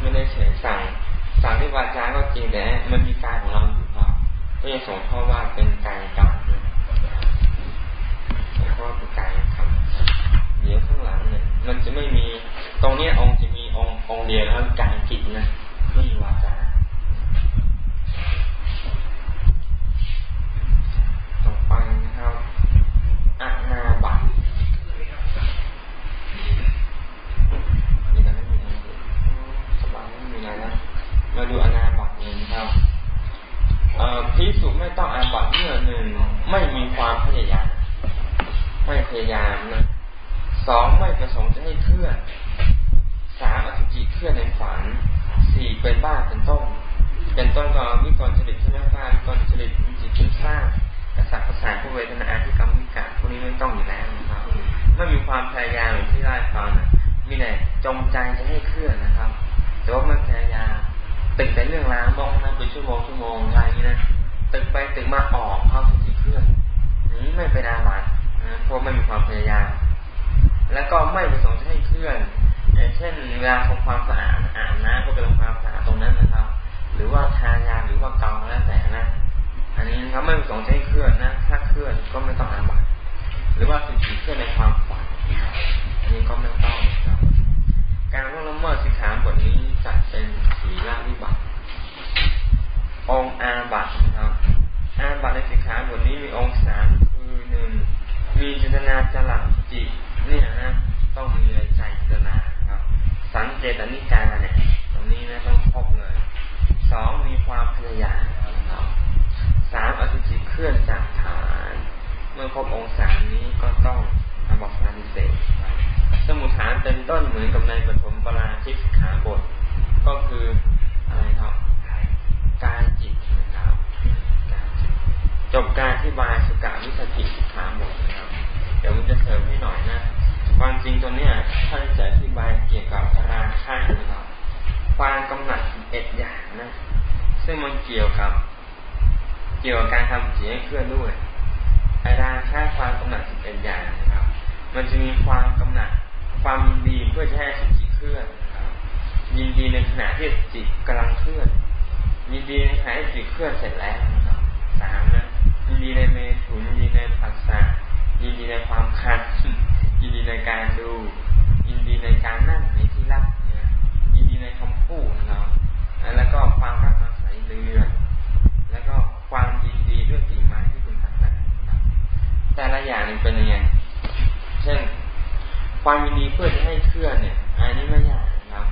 ไม่ได้เฉยสั่งสั่งที่วาจาก็จริงแต่มันมีการของเราอยู่ครับก็ยังส่งข้อว่าเป็นกายกรรมนะข้อเป็นกายกรรมเดี๋ยวข้างหลังเนี่ย มันจะไม่มีตรงนี้องค์จะมีองค์องค์เดียวแล้วกายจิตนะไม่มีวาจาต่อไปนะครับอานาบัตนี่ก็ไม่มีอะไรสบายไม่มีอะไรนะมาดูอนาบัตนี้นะครับพิสุไม่ต้องอา บัตเมื่อหนึ่งไม่มีความพยายาม ไม่พยายามนะสองไม่ประสงค์จะให้เคลื่อนสามอสุจิเคลื่อนในฝันสี่เป็นบ้าเป็นต้นเป็นต้นก็วิกรจริตใช่ไหมบ้าวิกรจริตมีจิตคิ้นสร้างกระสับกระส่ายผู้เวทนาที่กรรมวิกาพวกนี้ไม่ต้องอยู่แล้วนะครับไม่มีความพยายามที่ได้ฟังนะมีแต่จงใจจะให้เคลื่อนนะครับแต่ว่าไม่พยายามตึกแต่เรื่องราวมองนะเป็นชั่วโมงชั่วโมงอะไรนี้นะ ตึกไปตึกมาออกเข้าสู่ที่เคลื่อนนี้ไม่เป็นอาบัติเพราะไม่มีความพยายาม แล้วก็ไม่ประสงค์จะให้เคลื่อนเช่นเวลาทำความสะอาดอ่านนะก็เป็นความสะอาดตรงนั้นนะครับ หรือว่าทายาหรือว่าเกาแล้วแต่นะ อันนี้เขาไม่ประสงค์จะให้เคลื่อนนะ ถ้าเคลื่อนก็ไม่ต้องอาบัติหรือว่าสิทธิเคลื่อนในความฝันอันนี้ก็ไม่ต้องครับการร่วงละเมิดสิกขาบทนี้จะเป็นสีลาวิบัติ องอาบัตนะครับ อาบัตในสิกขาบทนี้มีองค์สามคือหนึ่งมีจิตนาจลักจิตเนี่ยนะต้องมีในใจจิตนาครับ สังเจตนิกาเนี่ยตรงนี้นะต้องครบเลยสองมีความพยายามนะครับสามอสุจิเคลื่อนจากฐาน เมื่อครบองค์สามนี้ก็ต้องอาบัติสังฆาทิเสสสมุทฐานเป็นต้นเหมือนกับในปฐมปาราชิกสิกขาบท ก็คืออะไรครับ กายจิตนะครับก็จบการอธิบายสุกกวิสัฏฐิสิกขาบทนะครับเดี๋ยวมันจะเสริมให้หน่อยนะความจริงตัวเนี้ยท่านจะอธิบายเกี่ยวกับราคะนะครับความกำหนัดเอ็ดอย่างนะ ซึ่งมันเกี่ยวกับ เกี่ยวกับการทำจิตให้เคลื่อนด้วยไอราคะความกำหนัดสิบเอ็ดอย่างนะครับ มันจะมีความกำหนัดความยินดีเพื่อจะให้จิตเคลื่อนนะครับยินดีในขณะที่จิตกำลังเคลื่อน ยินดีในขณะที่จิตเคลื่อนเสร็จแล้วนะครับสามนะยินดีในเมถุนยินดีในภาษายินดีในความคันยินดีในการดู ยินดีในการนั่งในที่รักเนี่ยยินดีในคำพูดนะครับแล้วก็ความรักอาศัยเรือ แล้วก็ความยินดีด้วยสิ่งไม้ที่คุณทำได้แต่ละอย่างนี้เป็นยังไงเช่น ความยินดีเพื่อจะให้เคลื่อนเนี่ย อันนี้ไม่ยากนะครับ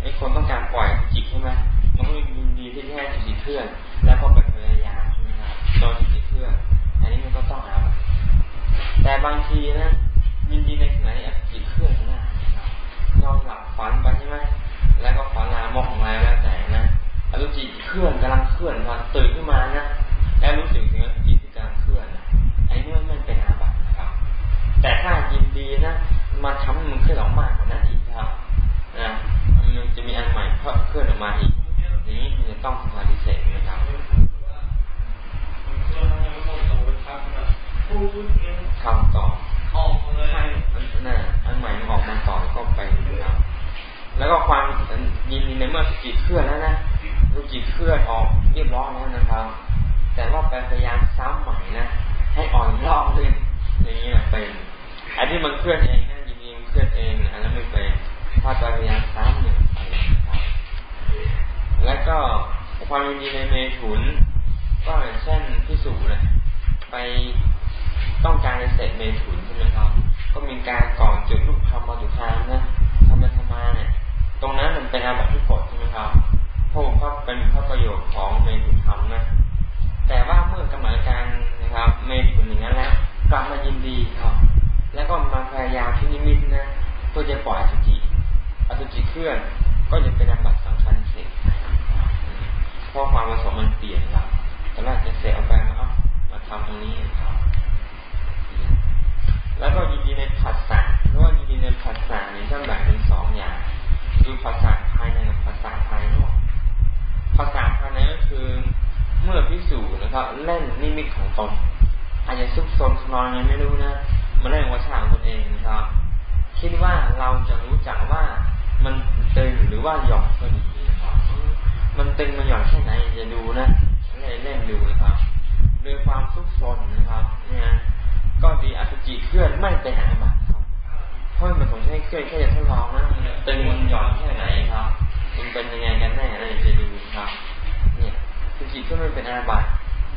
ไอ้คนต้องการปล่อยจิตใช่ไหม มันก็ยินดีที่จะให้จิตเคลื่อน แล้วก็เป็นพยายามใช่ไหมครับตอนจิตเคลื่อน อันนี้มันก็ต้องเอาแต่บางทีนะยินดีในขณะที่จิตเคลื่อนนะนอนหลับฝันไปใช่ไหมแล้วก็ฝันลามกของอะไรแล้วแต่นะอารมณ์จิตเคลื่อนกำลังเคลื่อนพอตื่นขึ้นมานะแล้วรู้สึกถึงจิตที่กำลังเคลื่อนไอ้นี่มันเป็นอาบัตินะครับ แต่ถ้ายินดีนะมาทำมันเคลื่อนออกมากกว่านั้นอีกครับนะมันจะมีอันใหม่เพิ่มเคลื่อนออกมาอีก อย่างนี้จะต้องสมาธิเสกนะครับคำต่อออกเลยน่ะอันใหม่ออกมาต่อก็ไปนะครับแล้วก็ความยินในเมื่อจิตเคลื่อนแล้วนะดูจิตเคลื่อนออกเรียบร้อยแล้วนะครับ แต่ว่าพยายามซ้ำใหม่นะให้อ่อนรอบเลยอย่างนี้เป็นอันที่มันเคลื่อนเองนะยินดีมันเคลื่อนเองอันนั้นไม่เป็นถ้าพยายามซ้ำเนี่ย แล้วก็ความยินดีในเมถุน ก็อย่างเช่นพิสูจน์ไปต้องการจะเสร็จเมถุนใช่ไหมครับ ก็มีการก่อนจุดลูกคำมาตุคามนะทำไปทำมาเนี่ย ตรงนั้นมันเป็นอาบัติที่กดใช่ไหมครับพวกเขาเป็นพระประโยชน์ของเมถุนธรรมนะ แต่ว่าเมื่อกำหนดการนะครับ เมถุนอย่างนั้นแล้วกลับมายินดีครับ แล้วก็มาพยายามที่นิมิตนะเพื่อจะปล่อยสุจิอสุจิเคลื่อน ก็จะเป็นอาบัติสำคัญเสร็จ เพราะความประสงค์มันเปลี่ยนครับแต่แรกจะเสียเอาไปมามาทำตรงนี้ครับ แล้วก็ยินดีในภาษาเพราะว่ายินดีในภาษานี้ก็แบ่งเป็นสองอย่างคือภาษาภายในกับภาษาภายนอกภาษาภายในก็คือเมื่อพิสูจน์นะครับเล่นนิมิตของตนอาจจะซุกซนนอนยังไม่รู้นะมาเล่นวัชาตนเองนะครับ คิดว่าเราจะรู้จักว่ามันตึงหรือว่าหย่อนก็ดีนะครับ มันตึงมันหย่อนแค่ไหนจะดูนะเล่นเล่นดูนะครับด้วยความซุกซนนะครับเนี่ยก็ดีอสุจิเคลื่อนไม่เป็นอาบัติครับเพราะมันผมใช้เคลื่อนแค่จะทดลองนะเป็นมันหย่อนแค่ไหนครับมันเป็นยังไงกันแน่อะไรจะดูครับ เนี่ยอสุจิก็ไม่เป็นอาบัติ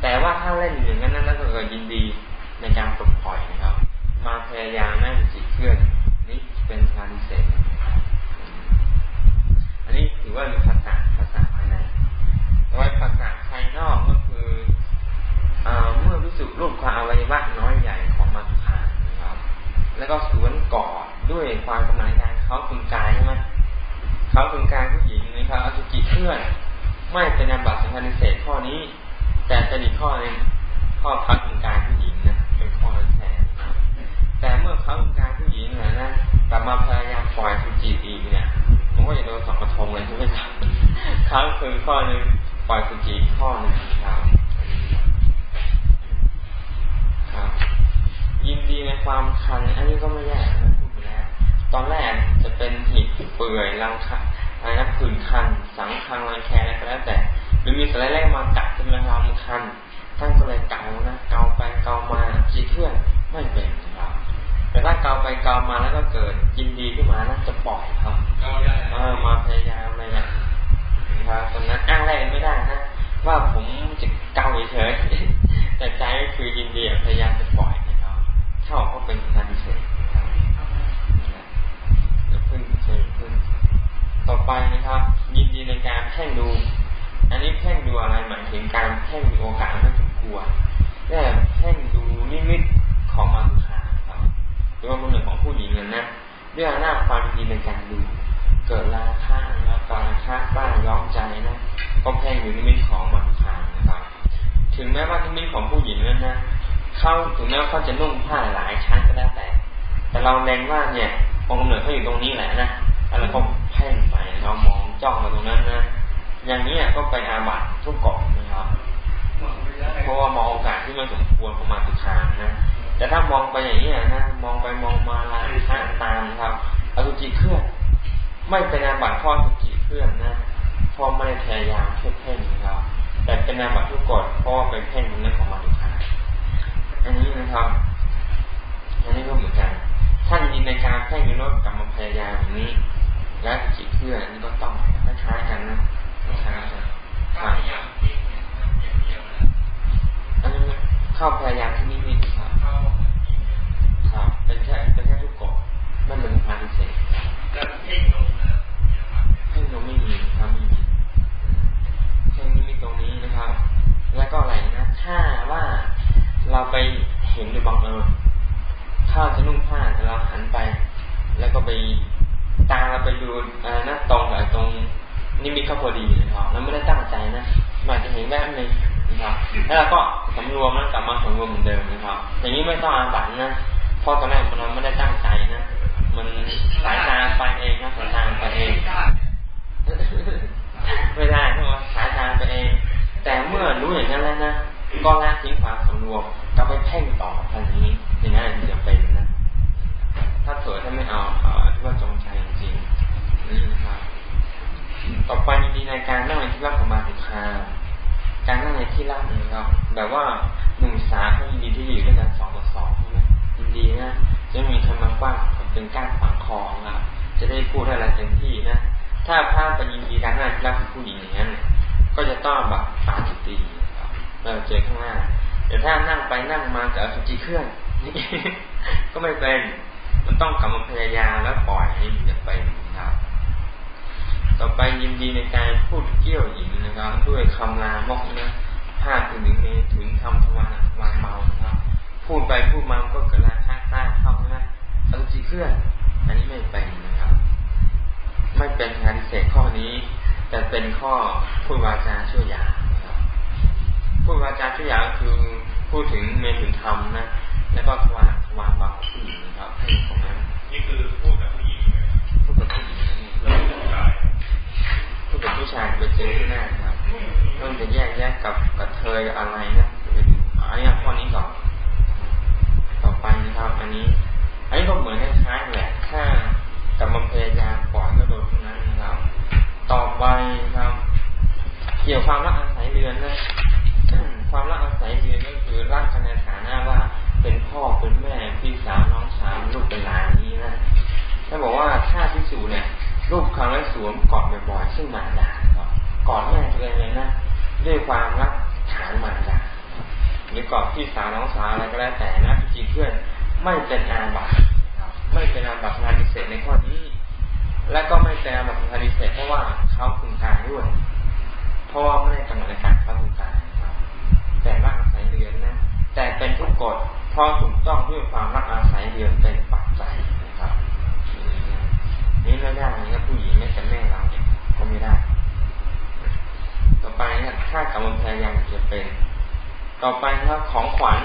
แต่ว่าถ้าเล่นอย่างนั้นนั้นก็เกิดยินดีในการปลดปล่อยนะครับ มาพยายามแม่จิตเคลื่อนนี่เป็นการเสร็จ อันนี้ถือว่ามีภาษาภาษาภายในไว้ภาษาภายนอกก็คือเมื่อพิสุรูปความอวัยวะน้อยใหญ่ของมาตุคานะครับ แล้วก็สวนก่อด้วยความกำลังการเขาคุณกายใช่ไหมเขาคุณกายผู้หญิงนะครับอสุจิเพื่อน ไม่เป็นอาบัติสังฆนิเศษข้อนี้ แต่เป็นอีกข้อหนึ่งข้อพักคุณกายผู้หญิงนะเป็นข้อนั้นแทน แต่เมื่อเขากายผู้หญิงนะนะกลับมาพยายามปล่อยสุจิอีกเนี่ยผมก็จะโดนสองกระทงเลยใช่ไหมครับครั้งคือข้อหนึ่งปล่อยสุจิข้อหนึ่งครับครับ ยินดีในความคัน อันนี้ก็ไม่แย่นะพูดไปแล้วตอนแรกจะเป็นหิดเปื่อยรังคันอะไรนะผื่นคัน สังคังรังแคอะไรก็แล้วแต่หรือมีสไลด์แรกมากัดจนมันรำคัน ท่านก็เลยเกานะเกาไปเกามาจีเพื่อนไม่เป็นครับแต่ถ้าเกาไปเกามาแล้วก็เกิดยินดีขึ้นมาน่าจะปล่อยครับเออมาพยายามเลยนะครับตรงนั้นอ้างแรกไม่ได้นะว่าผมจะเกาเฉยแต่ใจก็คือยินดีพยายามจะปล่อยชอบเท่าก็เป็นการเฉยจะพึ่งเฉยพึ่งต่อไปนะครับ ยินดีในการแพ่งดู อันนี้แพ่งดูอะไรหมายถึงการแพ่งดูโอกาสไม่สม ควรและแพ่งดูนิมิตของมาตุขาครับหรือว่าคนหนึ่งของผู้หญิงเนั้นนะด้วยหน้าความยินในการดู เกิดราคะนะครับราคะบ้าย้อมใจนะก็แพ่งดูนิมิตของมาตุขานะครับ ถึงแม้ว่านิมิตของผู้หญิงนั้นนะเขาถึงแม้ว่าเขาจะนุ่งผ้าหลายชั้นก็แล้วแต่ แต่เราแรงว่าเนี่ยองค์เหนือเขาอยู่ตรงนี้แหละนะแล้วก็เพ่งไปเรามองจ้องมาตรงนั้นนะอย่างนี้ก็ไปอาบัตทุกเกาะน เพราะว่ามองโอกาสที่ไม่สมควรของมาตุคามนะแต่ถ้ามองไปอย่างนี้นะมองไปมองมาลายท่าตามครับอสุจิเคลื่อนไม่เป็นอาบัตพ่อสุจิเคลื่อนนะพ่อไม่ได้พยายามเพ่งนครับ แต่เป็นอาบัตทุกกฎพราะไปเพ่งในของมาตุคามอันนี้นะครับอันนี้ก็เหมือนกันท่านยินในการแพ่งยุโรปกรรมพยายามอย่างนี้และจิตเพื่ออันนี้ก็ต้องคล้ายๆกันนะคล้ายๆกัน อันนี้เข้าพยายามที่นี่มีครับครับเป็นแค่เป็นแค่ทุกกฎไม่เป็นพานิเศษเพ่งลงนะเพ่งลงไม่มีครับไม่มีเพ่งนี้มีตรงนี้นะครับ แล้วก็อะไรนะ ถ้าว่าเราไปเห็นโดยบังเอิญถ้าจะนุ่งผ้าแต่เราหันไป แล้วก็ไปตาเราไปดูหน้าตรงกับตรงนิมิตเขาพอดีนะครับเราไม่ได้ตั้งใจนะมาจะเห็นแวบนึง ครับ แล้วก็สำรวมแล้วกลับมาสำรวมเหมือนเดิมนะครับ อย่างนี้ไม่ต้องอาบัยนะเพราะตอนแรกมันไม่ได้ตั้งใจนะ มันสายตาไปเองนะสายตาไปเอง ไม่ได้ใช่ไหมสายตาไปเอง แต่เมื่อรู้อย่างนั้นแล้วนะ ก็ละทิ้งความสำรวมกลับไปเพ่งต่อทันนี้อย่างนั้นจะเป็นนะ ถ้าเผลอถ้าไม่เอาเออที่ว่าจงใจจริงๆนะครับ ต่อไปมีในการนั่งในที่ว่าสมาธิคา การนั่งในที่รับเนะครับแบบว่าหนุ่มสาวเขายินดีที่อยู่ด้วยกันสองต่อสองใช่ไหมยินดีนะจะมีธรรมกว้างเป็นก้านฝังคอครับจะได้พูดอะไรเต็มที่นะถ้าพระปยินดีการนั่งที่รับผู้หญิงอย่างนั้นก็จะต้องแบบปาจิตีครับเราเจอข้างหน้าแต่ถ้านั่งไปนั่งมากับสุจิเครื่องนี่ก็ไม่เป็น มันต้องกลับมาพยายามแล้วปล่อยให้จะเป็นครับ ต่อไปยินดีในการพูดเกี่ยวหญิงนะครับ ด้วยคำลามกนะภาคถึงเมถึงทำทวารวางเมาครับ พูดไปพูดมาก็เกิดราคาใต้เข้านะอสุจิเคลื่อนอันนี้ไม่เป็นนะครับ ไม่เป็นงานเศษข้อนี้ แต่เป็นข้อพูดวาจาช่วยยาพูดวาจาช่วยยาคือพูดถึงเมถึงธรรมนะแล้วก็ทวารทวารบางผู้หญิงครับให้ตรงนั้นนี่คือพูดกับผู้หญิงไหมพูดกับผู้หญิงแล้วผู้ชาย พูดกับผู้ชายไปเจอที่หน้าครับต้องจะแยกแยกกับกับเธออะไรนะอันนี้ข้อนี้ก่อนต่อไปนะครับอันนี้ อันนี้ก็เหมือนคล้ายๆแหละถ้ากำลันพยายามปล่อยก็โดนตรงนั้นนะครับ ต่อไปครับ เกี่ยวความรักอาศัยเรือนนะ ด้วยความรักฐานมารดาหรือกอดพี่สาวน้องสาวอะไรก็แล้วแต่นะจริงเพื่อนไม่เป็นอาบัติไม่เป็นอาบัติงานดิเศษในข้อนี้ และก็ไม่เป็นอาบัติงานดิเศษเพราะว่าเขาพึงกายด้วย เพราะว่าไม่ได้กำหนดในการเขาพึงกายแต่รักอาศัยเรียนนะ แต่เป็นทุกกฎเพราะถูกต้องด้วยความรักอาศัยเรียนเป็นปัจจัยนะครับ นี่ไม่ได้นะครับผู้หญิงแม้แต่แม่เราเนี่ยก็ไม่ได้ ต่อไปเนี่ยถ้ากำลังพยายามจะเป็น ต่อไปครับของขวัญ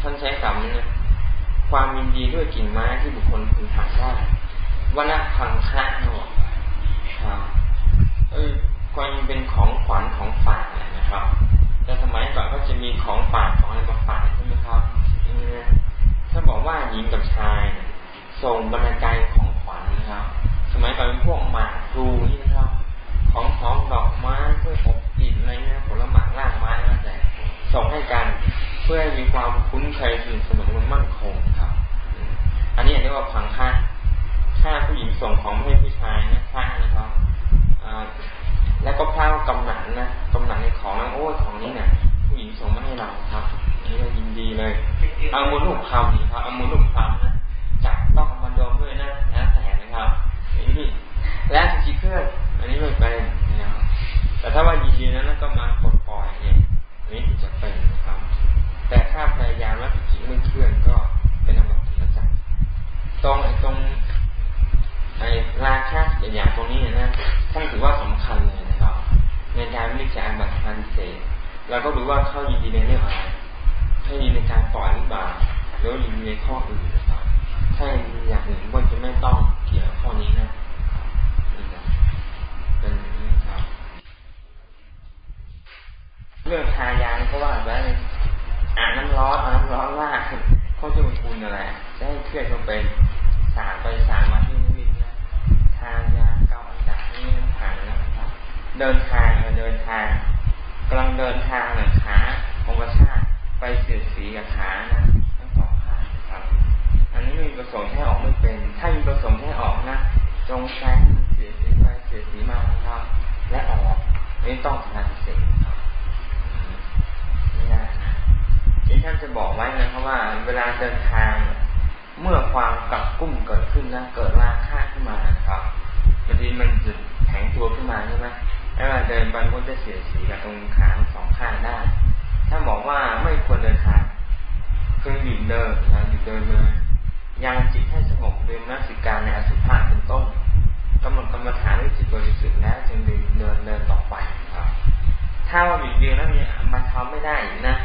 ท่านใช้คำนี้นะความยินดีด้วยกิ่งไม้ที่บุคคลพึงหาได้วันละพังคะเนาะครับเออความเป็นของขวัญของฝากนะครับ แต่สมัยก่อนก็จะมีของฝากของอะไรมาฝากใช่ไหมครับถ้าบอกว่าหญิงกับชายส่งบรรณาการของขวัญนะครับ สมัยก่อนเป็นพวกหมากพลูนี่นะครับ ของหอมดอกไม้เพื่ออบปิดอะไรนะผลไม้รากไม้แล้วแต่ส่งให้กันเพื่อให้มีความคุ้นเคยสนิทสนมมันมั่นคงครับ อันนี้เรียกว่าพังค่าถ้าผู้หญิงส่งของให้ผู้ชายนะค่านะครับแล้วก็พระกำหนันนะกำหนันในของนะโอ้ของนี้เนี่ยผู้หญิงส่งมาให้เราครับนี่เรายินดีเลยเอามือลูกคำนี่ครับเอามือลูกคำนะจับต้องเอามาดมด้วยนะนะแต่นะครับนี่และสิเพื่อน อันนี้ไม่เป็นนะครับแต่ถ้าว่ายินดีนั้นก็มาปลดปล่อยเองอันนี้ถึงจะเป็นนะครับ แต่ถ้าพยายามแล้วจิตไม่เคลื่อนก็เป็นอมตะจักตรงไอ้ตรงไอ้ราคาอย่างตรงนี้นะท่านถือว่าสำคัญเลยนะครับ ในการวิจารณ์บัตรพันเศษเราก็ดูว่าเข้ายินดีในเรื่องอะไรถ้ายินในการปล่อยหรือเปล่าหรือยินในข้ออื่นนะครับถ้าอย่างอื่นก็จะไม่ต้องเกี่ยวข้อนี้นะ เรื่องทายานก็ว่าไปอ่านน้ำร้อนเอาน้ำร้อนลาเขาจะมาคุณอะไรจะให้เครียดมันเป็นสางไปสางมาที่นิดนะทายาเกาอันดับนี่ผ่านนะครับ เดินทางเดินทางกำลังเดินทางเนี่ยขาองค์ชาติไปเสียดสีกับขานะทั้งสองข้างครับ อันนี้มีประสงค์ให้ออกไม่เป็น ถ้ามีประสงค์ให้ออกนะ จงใช้เสียดสีไปเสียดสีมาครับ และออกไม่ต้องทำเสร็จครับ ได้นะที่ท่านจะบอกไว้นะครับว่า เวลาเดินทางเมื่อความกับกุ้มเกิดขึ้นนะเกิดราคาขึ้นมาครับบางทีมันจะแข็งตัวขึ้นมาใช่ไหมแล้วเวลาเดินไปก็จะเสียสีกับตรงขาสองข้างได้ ถ้าบอกว่าไม่ควรเดินทางคือหยุดเดินนะหยุดเดินเลยยังจิตให้สงบเดินนักสิการในอสุภะเป็นต้นกำหนดกรรมฐานด้วยจิตบริสุทธิ์แล้วจึงเดินเดินต่อไปครับ ถ้าว่าอยู่เดียวแล้วเนี่ยมันเทาไม่ได้นะ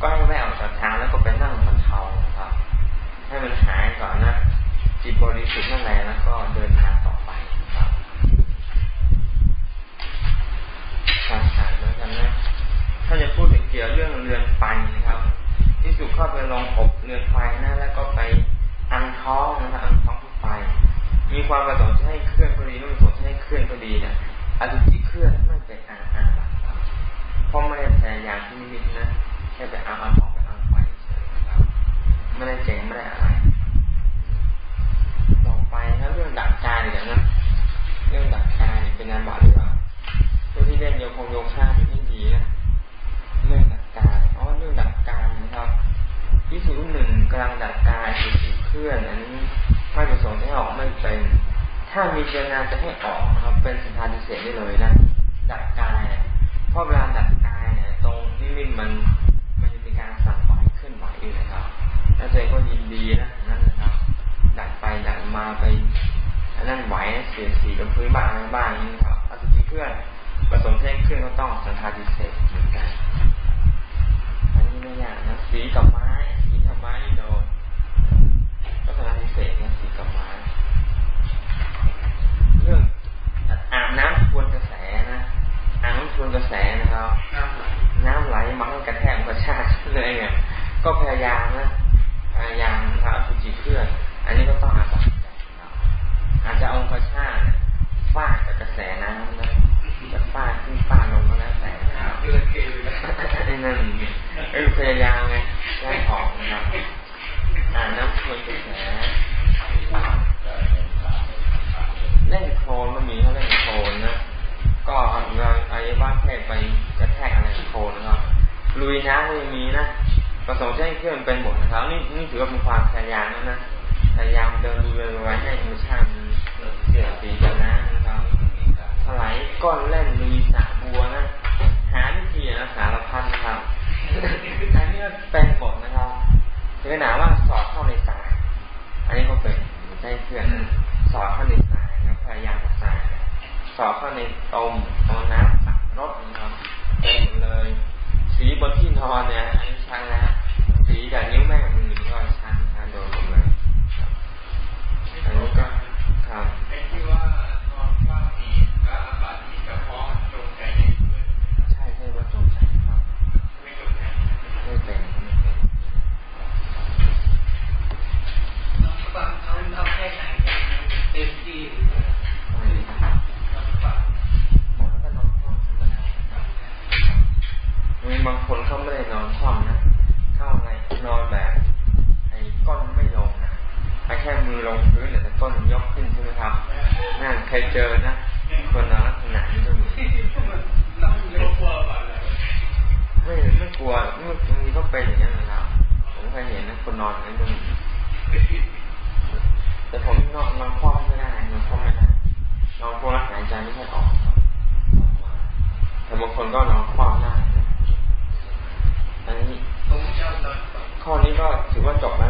ก็ให้แววออกจากทางแล้วก็ไปนั่งมันเทาครับ ให้มันหายก่อนนะจิตบริสุทธิ์นั่นแหละแล้วก็เดิน 那喜欢找อ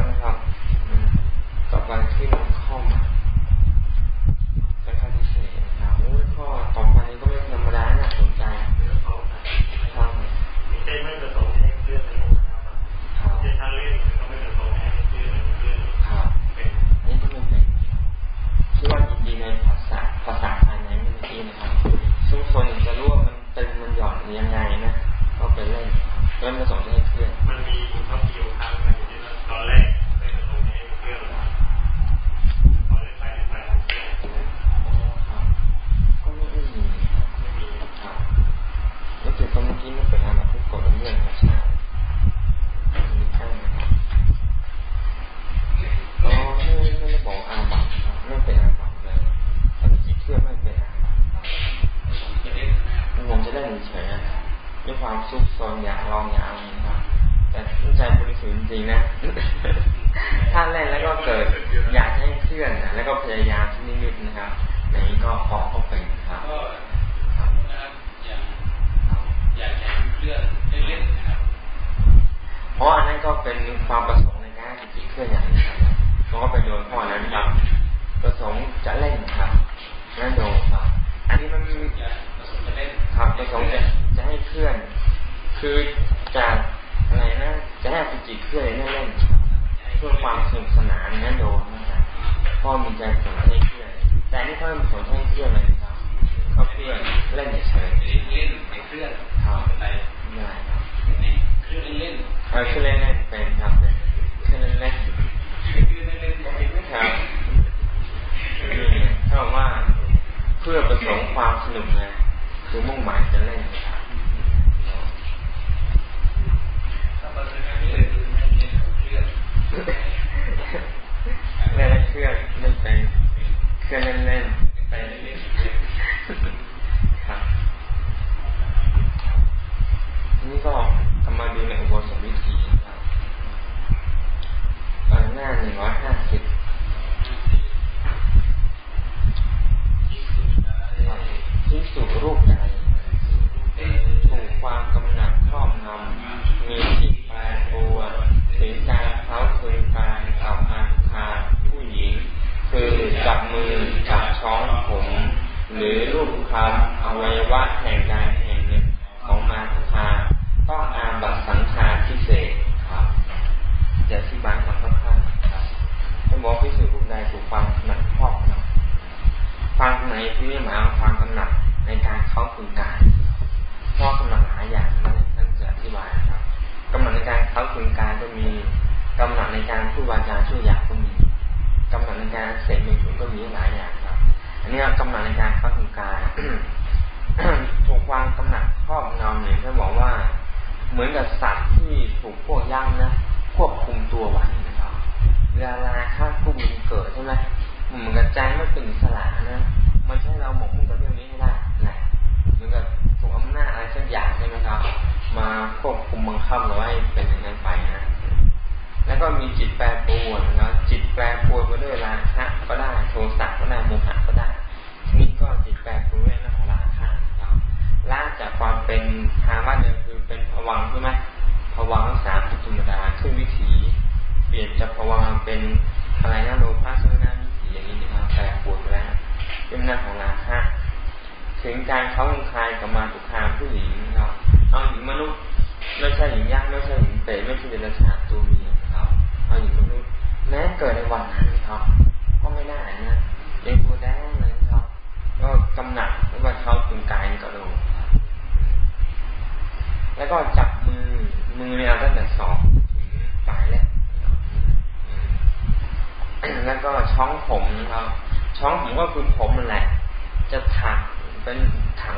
จิตแปรปรวนนะจิตแปรปว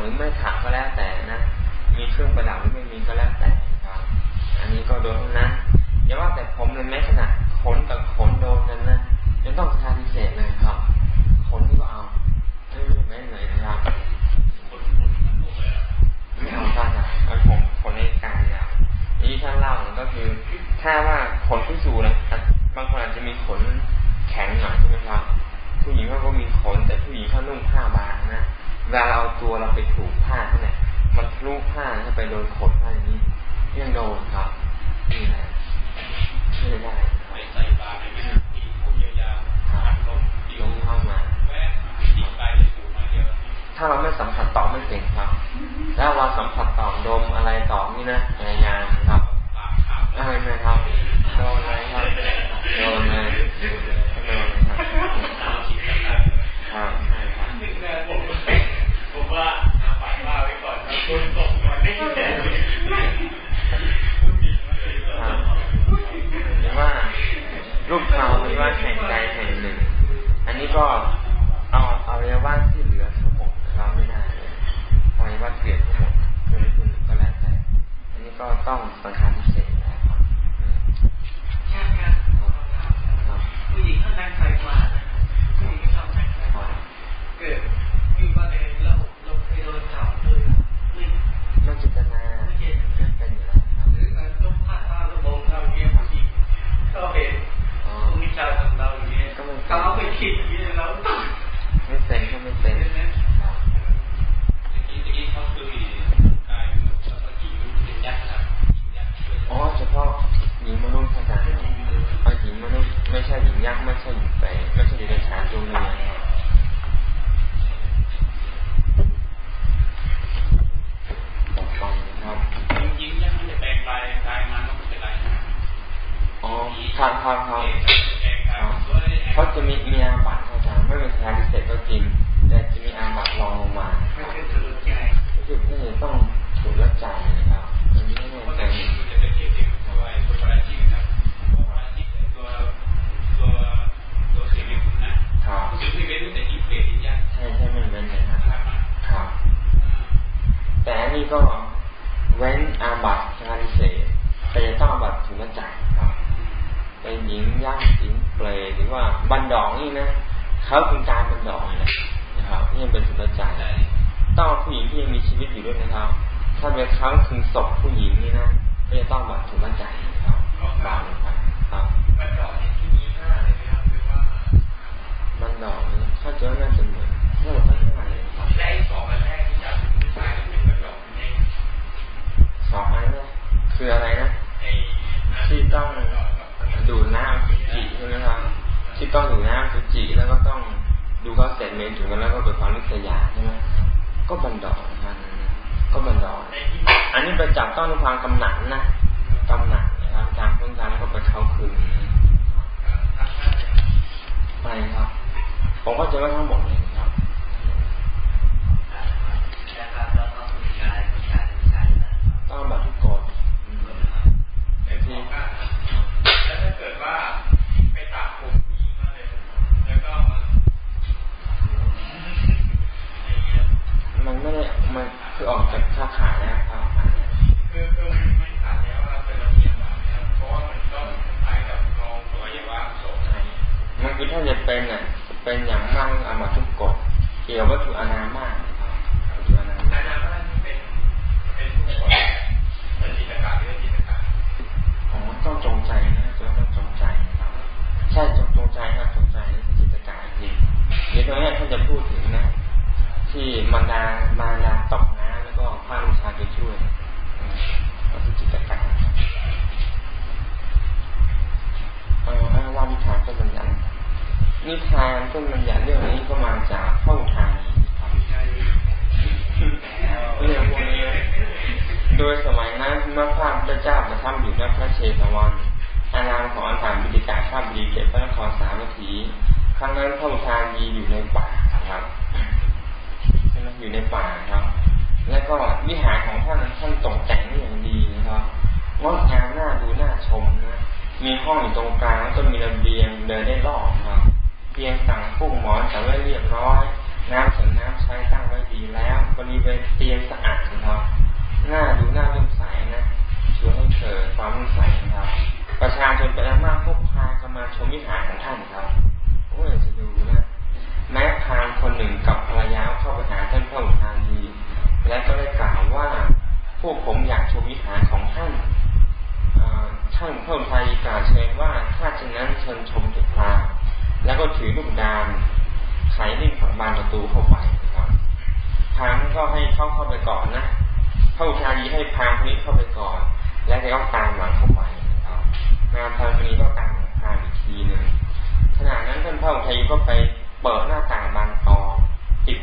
รือไม่ถักก็แล้วแต่นะ มีเครื่องประดับ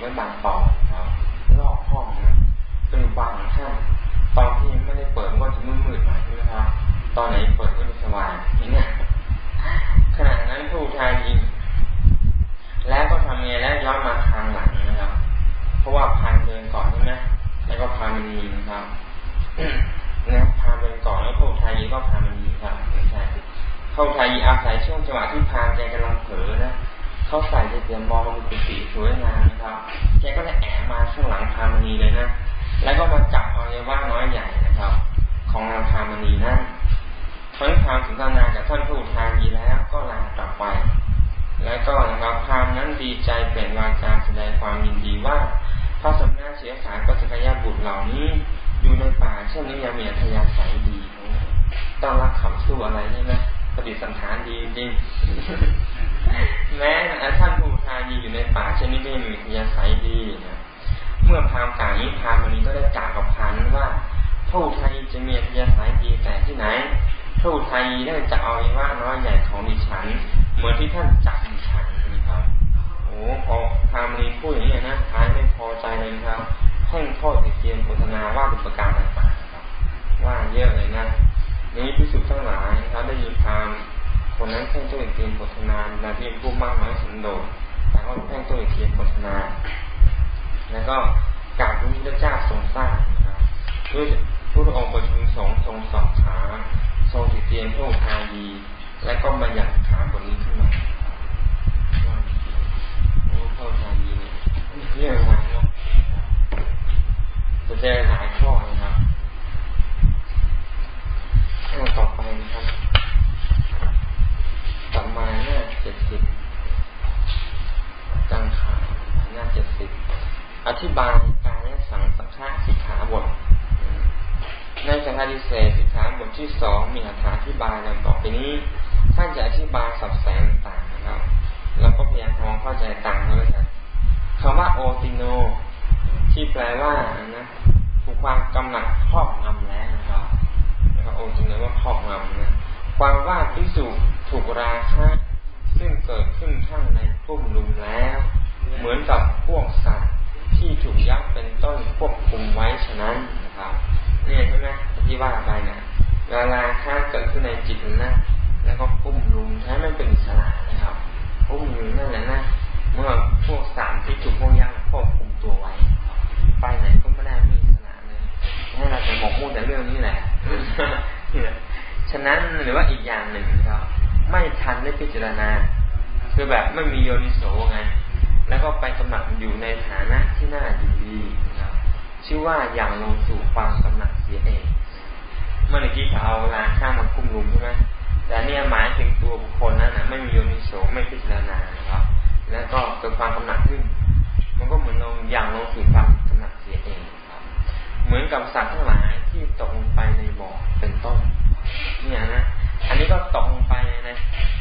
ติดไว้บานตอครับรอบห้องนะเป็นบางท่านตอนที่ไม่ได้เปิดก็จะมืดๆหน่อยใช่ไหมครับตอนไหนเปิดก็จะสว่างอย่างนี้ขณะนั้นผู้ทายีแล้วก็ทำไงแล้วย้อนมาทางหลังนะครับ เพราะว่าพานเดินก่อนใช่ไหมแล้วก็พามันมีนะครับนะพาเป็นก่อนแล้วพระอุทัยก็พามันมีครับไม่ใช่พระอุทัยอาศัยช่วงจังหวะที่พาแกกำลังเผลอนะ เขาใส่จะเตรียมมองมันเป็นสีสวยงามนะครับแกก็เลยแอบมาข้างหลังพามณีเลยนะแล้วก็มาจับเอาเยว่าน้อยใหญ่นะครับ ของนางพามณีนั่นทั้งพามสนทนากับท่านผู้ทานีแล้วก็ลากลับไป แล้วก็นะครับพามนั้นดีใจเปลี่ยนวาจาแสดงความยินดีว่าพระสมณะเสียสารก็จะกยาบุตรเหล่านี้อยู่ในป่าเช่นนี้ยังมีอัธยาศัยดีต้องรักคำสู้อะไรใช่ไหมปฏิสันฐานดีจริง แม้ท่านผู้ทายีอยู่ในป่าเช่นนี้ก็ยังมีอัธยาศัยดีนะเมื่อพามกานี้พามวันนี้ก็ได้กล่าวกับพานั้นว่าผู้ทายจะมีอัธยาศัยดีแต่ที่ไหนผู้ทายีได้จะเอาว้ว่าน้อยใหญ่ของดิฉัน เหมือนที่ท่านจับดิฉันนะครับโอ้พอพามณีพูดอย่างนี้นะท้ายไม่พอใจเลยครับแห่งโทษติเตียนโฆษณาว่าดุประการต่างๆครับ ว่าเยอะเลยนะนี้พิสุทธ์ทั้งหลายนะครับได้ยินพาม คนนั้นแพ่งตัวเองเทียนโฆษณานาที่ผู้มากน้อยสันโดษแต่ก็แพ่งตัวเองเทียนโฆษณา แล้วก็การที่พระเจ้าทรงสร้างนบด้วยพระองค์ประชุมสงทรงสอบถามทรงติเตียนพระองค์ทายีและก็มาญญัติถามบทนี้ขึ้นมาพระองค์ทายีเรื่องอะไรเนาะจะได้หลายข้อนะครับต่อไปนะครับ สัมมาหน้าเจ็ดสิบกังขาหน้าเจ็ดสิบอธิบายการและสังสังฆาสิกขาบทในสังฆาดิเศษสิกขาบทที่สองมีอธิบายดังต่อไปนี้ท่านจะอธิบายสับแสงต่างนะครับเราก็พยายามเข้าใจต่างด้วยกันคำว่าโอติโน ที่แปลว่านะผู้ความกำหนัดครอบงำแล้วนะครับโอติโนว่าครอบงำนะ ความว่าพิสุถูกราคะซึ่งเกิดขึ้นข้างในพุ่มลุมแล้ว เหมือนกับพวกสัตว์ที่ถูกยักษ์เป็นต้นควบคุมไว้ฉะนั้นนะครับนี่ใช่ไหมที่ว่าไปนะเวลาค่าเกิดขึ้นในจิตนะ แล้วก็พุ่มลุมแท้ไม่เป็นสลานะครับพุ่มลุมนั่นแหละนะเมื่อพวกสารที่ถูกพวกยักษ์ควบคุมตัวไว้ ไปไหนก็ไม่ได้มีสลาเลยให้เราจะหมกมุ่นแต่เรื่องนี้แหละ ฉะนั้นหรือว่าอีกอย่างหนึ่งครับ ไม่ทันได้พิจารณา คือแบบไม่มีโยนิโสไงแล้วก็ไปกำหนัดอยู่ในฐานะที่น่าดีดีนะครับชื่อว่าอย่างลงสู่ความกำหนัดเสียเองเมื่อกี้เขาเอาลาข้ามันคุ้มลุมใช่ไหมแต่เนี่ยหมายถึงตัวบุคคลนั้นนะไม่มีโยนิโสไม่พิจารณานะครับ แล้วก็เกิดความกำหนัดขึ้น มันก็เหมือนลงอย่างลงสู่ความกำหนัดเสียเองครับ เหมือนกับสัตว์ทั้งหลายที่ตกลงไปในบ่อเป็นต้นเนี่ยนะ อันนี้ก็ ตกลงไปใน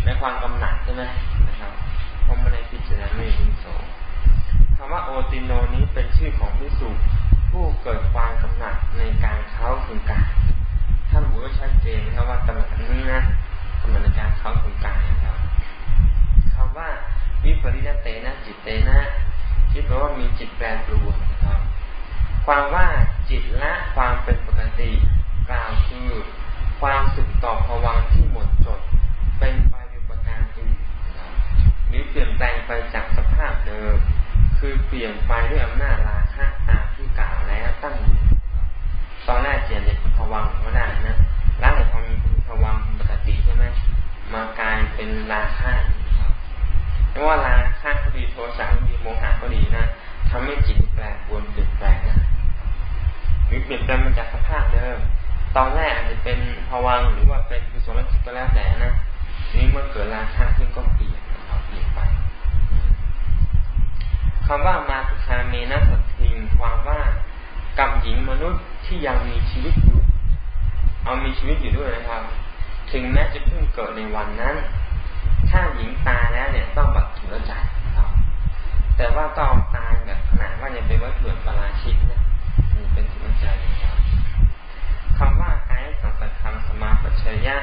ในความกำหนัดใช่ไหมนะครับเพราะไม่ได้พิจารณาไม่มีโสคำว่าโอติโนนี้เป็นชื่อของพิสุผู้เกิดความกำหนัดในการเข้าถึงกายท่านบอกว่าชัดเจนนะครับว่ากำหนัดนี้นะกำหนัดในการเข้าถึงกายนะครับคำว่าวิปริยเตนะจิตเตนะที่แปลว่ามีจิตแปรปรวนนะครับ ความว่าจิตละความเป็นปกติกล่าวคือ ความสึกต่อภวังที่หมดจด เป็นไปด้วยประการอื่นหรือเปลี่ยนแปลงไปจากสภาพเดิม คือเปลี่ยนไปด้วยอำนาจราคะตามที่กล่าวแล้วตั้งอยู่ตอนแรกเจียนเด็กภวังก็ได้นะร่างในความมีภวังปกติใช่ไหมมากลายเป็นราคะไม่ว่าราคะก็ดีโทสะก็ดีโมหะก็ดีนะทำให้จิตแปลปวนเปลี่ยนแปลงนะหรือเปลี่ยนแปลงมาจากสภาพเดิม ตอนแรกอาจจะเป็นภวังหรือว่าเป็นกุศลจิตก็แล้วแต่นะนี้เมื่อเกิดราคะขึ้นก็เปลี่ยนนะครับเปลี่ยนไปคำว่ามาตุคาเมนะสัตทิงความว่ากับหญิงมนุษย์ที่ยังมีชีวิตอยู่ เอามีชีวิตอยู่ด้วยนะครับ ถึงแม้จะเพิ่งเกิดในวันนั้น ถ้าหญิงตายแล้วเนี่ยต้องบัตรถุรใจครับ แต่ว่าต้องตายแบบขนาดว่ายังเป็นวัตถุปราชิกนะมีเป็นถุรใจนะครับ คำว่ากายสังสัตธรรมสมาปัชยะ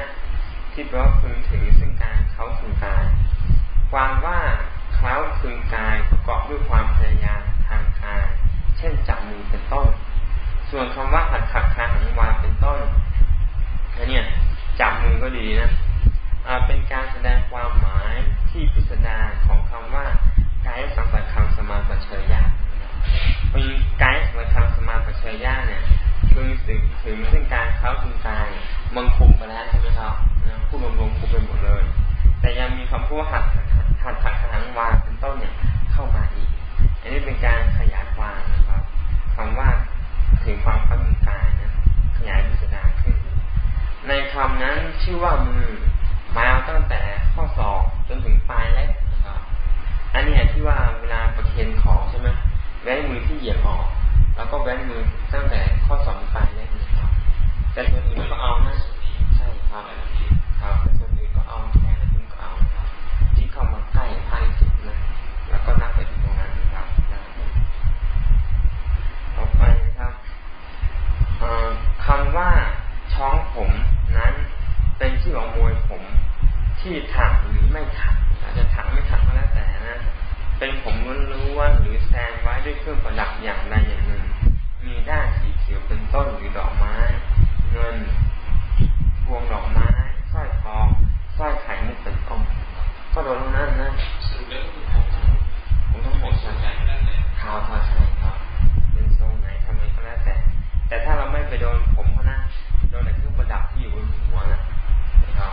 ที่แปลว่าพึงถือซึ่งการเขาถึงกาย ความว่าเขาพึงกายประกอบด้วยความพยายามทางกาย เช่นจับมือเป็นต้น ส่วนคำว่าหัดขัดคาหังวาเป็นต้นอันนี้จับมือก็ดีนะเป็นการแสดงความหมายที่พิสดารของคำว่ากายสังสัตธรรมสมาปัชยะเป็นกายสังสัตธรรมสมาปัชยะเนี่ย คือถึงถึงซึ่งการเข้าถึงกายมังคุมไปแล้วใช่ไหมครับนะพูดรวมๆคุมไปหมดเลย แต่ยังมีคำพูดหัดหัดถักหังวาเป็นต้นเนี่ยเข้ามาอีก อันนี้เป็นการขยายความนะครับคำว่าถึงความเข้าถึงกายนะขยายพิสดารขึ้น ในคำนั้นชื่อว่ามือมาตั้งแต่ข้อศอกจนถึงปลายเล็บนะครับ อันนี้ที่ว่าเวลาประเคนของใช่ไหมแว้มือที่เหยียบออก แล้วก็แว้นมือตั้งแต่ข้อสองไปได้เลยครับแต่ส่วนอื่นก็เอานะใช่ครับครับแต่ส่วนอื่นก็เอาแขนและมือก็เอาครับ ที่เข้ามาใกล้ภายสุดนะแล้วก็นับไปถึงตรงนั้นครับต่อไปครับคำว่าช้องผมนั้นเป็นชื่อของมวยผมที่ถักหรือไม่ถักอาจจะถักไม่ถักก็แล้วแต่นะ เป็นผมล้วนๆหรือแซมไว้ด้วยเครื่องประดับอย่างใดอย่างหนึ่ง มีด้านสีเขียวเป็นต้นหรือดอกไม้ เงินพวงดอกไม้สร้อยทองสร้อยไข่มุกเป็นต้นก็โดนทั้งนั้นนะผมต้องหมดใช่ไหมขาวพอใช่ครับเป็นทรงไหนทำไมก็แล้วแต่ แต่ถ้าเราไม่ไปโดนผมเขานะโดนแต่เครื่องประดับที่อยู่บนหัวนะครับ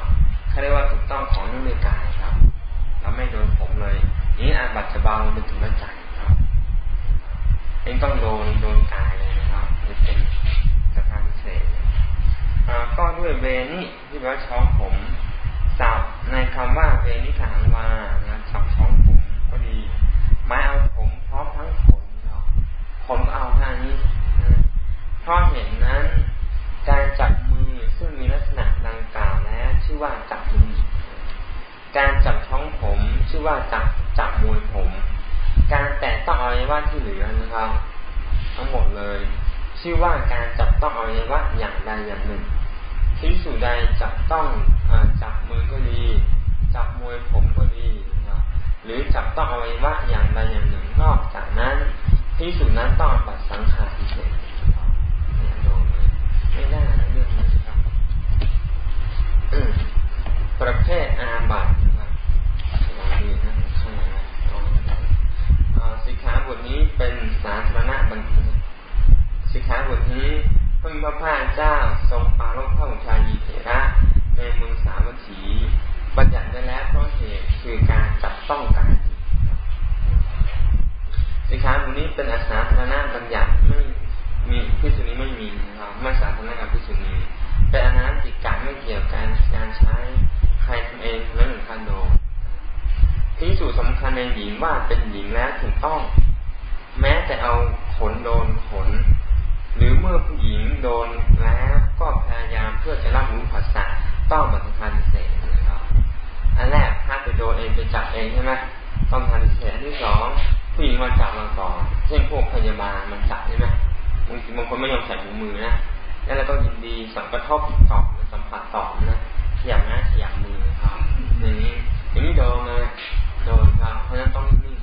เขาเรียกว่าถูกต้องของนุ่งด้วยกายครับ เราไม่โดนผมเลยนี้อาบัตจะบาลงไปถึงพระใจครับนี่ต้องโดนโดนกายเลยนะครับเป็นสภาพิเศษก็ด้วยเวนี่ที่ว่าช้องผมสับในคำว่าเวนิถังวานะสับช้องผมก็ดีไม้เอาผมพร้อมทั้งขนเราผมเอาท่านี้เพราะเห็นนั้น การจับมือซึ่งมีลักษณะดังกล่าวแล้ว ชื่อว่าจับมือ การจับช้องผม ชื่อว่าจับจับมวยผม การแตะต้องอวัยวะที่เหลือนะครับ ทั้งหมดเลย ชื่อว่าการจับต้องอวัยวะอย่างใดอย่างหนึ่งที่สุใดจับต้องอจับมือก็ดี จับมวยผมก็ดีนะหรือจับต้องอวัยวะอย่างใดอย่างหนึ่งนอกจากนั้นที่สุนั้นต้องบัตรสังขารพิเศษเนี่ยโดนเลยไม่ได้เรื่องนี้ครับประเภทอาบัตนะครับลองดูนะข้างในนะสิกขา บทนี้เป็นสาธารณบัญญัติสิกขาบทนี้พระมิพระพาเจ้าทรงปาลบพระอุชายีเถระในเมืองสาวัตถีบัญญัติได้แล้วเพราะเหตุคือการจับต้องการสิกขาบทนี้เป็นอาสาธารณบัญญัติไม่มีพิสุนี้ไม่มีนะครับไม่สาธารณกับพิสุนี้เป็นอนันติการมไม่เกี่ยวกับการใช้ใครทำเองและหนึ่งคันโดพิสูจสำคัญในหญิงว่าเป็นหญิงแล้วถูกต้อง แม้แต่เอาขนโดนขน หรือเมื่อผู้หญิงโดนแล้วก็พยายามเพื่อจะรับรู้ภาษาต้องบัตรพันเศษนะครับอันแรกถ้าไปโดนเองไปจับเองใช่ไหมต้องพันเศษที่สองผู้หญิงมาจับมาก่อนเช่นพวกพยาบาลมันจับใช่ไหมบางทีบางคนไม่ยอมใส่ถุงมือนะแล้วเราก็ยินดีสัมกระทบตอบสัมผัสตอบนะขยับหน้าขยับมือครับอย่างนี้อย่างนี้โดนเลยโดนครับเพราะฉะนั้นต้องนิ่ง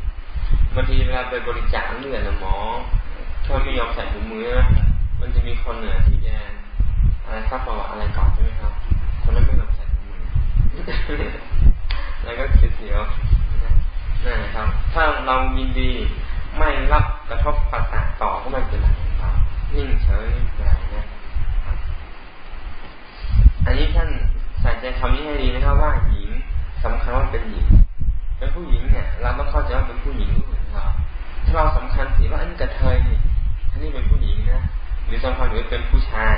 บางทีเวลาไปบริจาคเลือดนะหมอถ้าไม่ยอมใส่ถุงมือมันจะมีคนเหนือที่จะอะไรทราบประวัติอะไรก่อนใช่ไหมครับ คนนั้นไม่ยอมใส่ถุงมือแล้วก็เสียวนั่นนะครับ ถ้าเรายินดีไม่รับกระทบปัสสาต่อก็ไม่เป็นไรครับนิ่งเฉยไม่เป็นไรนะอันนี้ท่านใส่ใจคำนี้ให้ดีนะครับว่าหญิงสำคัญว่าเป็นหญิง เป็นผู้หญิงเนี่ย เราต้องเข้าใจว่าเป็นผู้หญิงด้วยนะครับถ้าเราสำคัญผิดว่าอันนี้กระเทยนี่อันนี้เป็นผู้หญิงนะหรือสำคัญหรือเป็นผู้ชาย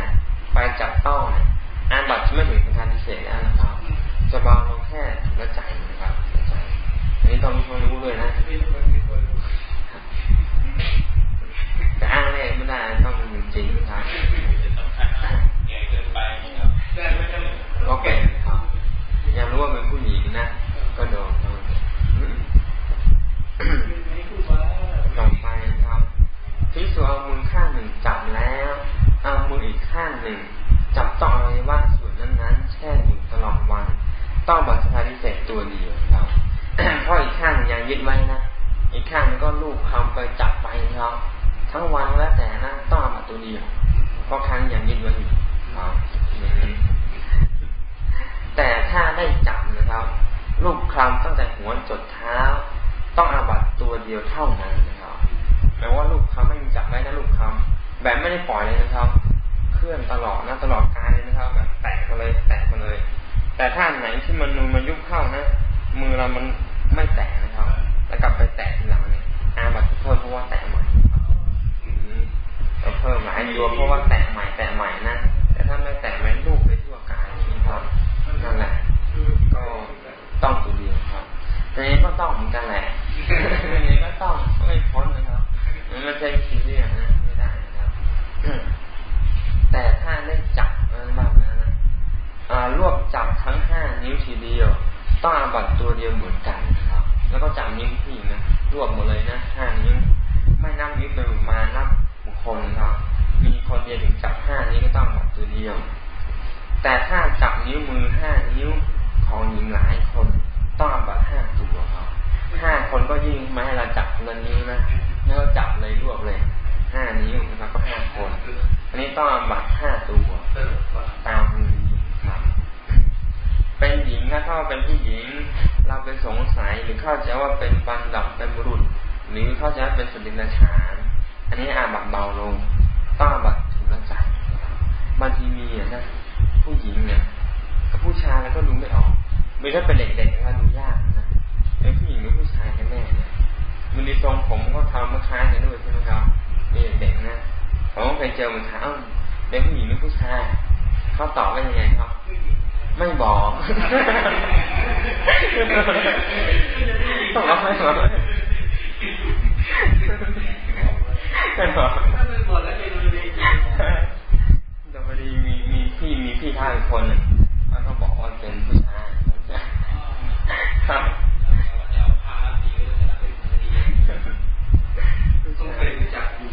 ไปจับต้องเนี่ยอ่านบัตรไม่ถึงการพิเศษแล้วนะครับ จะเบาลงแค่ละใจนะครับละใจอันนี้ต้องมีความรู้ด้วยนะแต่อ้างแรกไม่ได้ต้องเป็นจริงครับใหญ่เกินไปครับก็เป็นครับยังรู้ว่าเป็นผู้หญิงนะ ก็โดน ต่อไปครับพิสูจเอามือข้างหนึ่งจับแล้ว เอามืออีกข้างหนึ่ง จับต้องอะไรว่าส่วนนั้นๆแช่อยู่ตลอดวัน ต้องบัตรพาริเศษตัวเดียวครับเพราะอีกข้างยังยึดไว้นะอีกข้างก็ลูกคำไปจับไปครับทั้งวันแล้วแต่นะต้องบัตรตัวเดียวเพราะครั้งยังยึดไว้อยู่ครับแต่ถ้าได้จับนะครับ ลูกคลำตั้งแต่หัวจดเท้า ต้องอาบัตตัวเดียวเท่านั้นนะครับแปลว่าลูกคำไม่มีจับไว้นะลูกคำแบบไม่ได้ปล่อยเลยนะครับ เคลื่อนตลอดนะตลอดกายเลยนะครับ แบบแตกมาเลยแตกมาเลย แต่ถ้าไหนที่มันนูมันยุบเข้านะมือเรามันไม่แตกนะครับ แล้วกลับไปแตกทีหลังเนี่ยอาบัตเพิ่มเพราะว่าแตกใหม่ก็เพิ่มหลายตัวเพราะว่าแตกใหม่แตกใหม่นะแต่ถ้าไม่แตกไม่ลูกไปทั่วกายนี้ครับนั่นแหละ ต้องตัวเดียวครับแต่นี้ก็ต้องเหมือนกันแหละอันนี้ก็ต้องไม่พ้นนะครับมันจะซีเรียสนะไม่ได้นะครับแต่ถ้าได้จับมากนะนะรวบจับทั้งห้านิ้วทีเดียว ต้องอาบัตตัวเดียวเหมือนกันนะครับ แล้วก็จับนิ้วผู้หญิงนะรวบหมดเลยนะห้านิ้วไม่นับนิ้วไปมานับบุคคลครับ มีคนเดียวถึงจับห้านี้ก็ต้องบัตตัวเดียว แต่ถ้าจับนิ้วมือห้านิ้ว ของหญิงหลายคนต้องบัตห้าตัวครับห้าคนก็ยิ่งไม่ให้เราจับละนิ้นะแล้วจับเลยรวบเลยห้านิ้วนะครับก็ห้าคน อันนี้ต้องบัตห้าตัวตามมือครับเป็นหญิงถ้าเข้าเป็นผู้หญิง เราเป็นสงสัยหรือเข้าใจว่าเป็นบันดับเป็นบุรุษ หรือเข้าใจว่าเป็นสตินาฉานอันนี้อาบัตเบาลง ต้องบัตถูกละใจบางทีมีนะผู้หญิงเนี่ย ผู้ชายแล้วก็ดูไม่ออกมีถ้าเป็นเด็กๆก็ดูยากนะเป็นผู้หญิงหรือผู้ชายกันแน่เนี่ยมันดีทรงผมก็ทำมาคล้ายกันด้วยใช่ไหมครับเด็กๆนะผมก็เคยเจอมันถามเป็นผู้หญิงหรือผู้ชายเขาตอบว่ายังไงครับไม่บอกต้องรับไม่บอกไม่บอกถ้าไม่บอกแล้วจะดูดีแต่พอดีมีมีพี่มีพี่ท่านคนหนึ่ง ก็บอกว่าเป็นผู้ชายครับต้องเป็นจับอยู่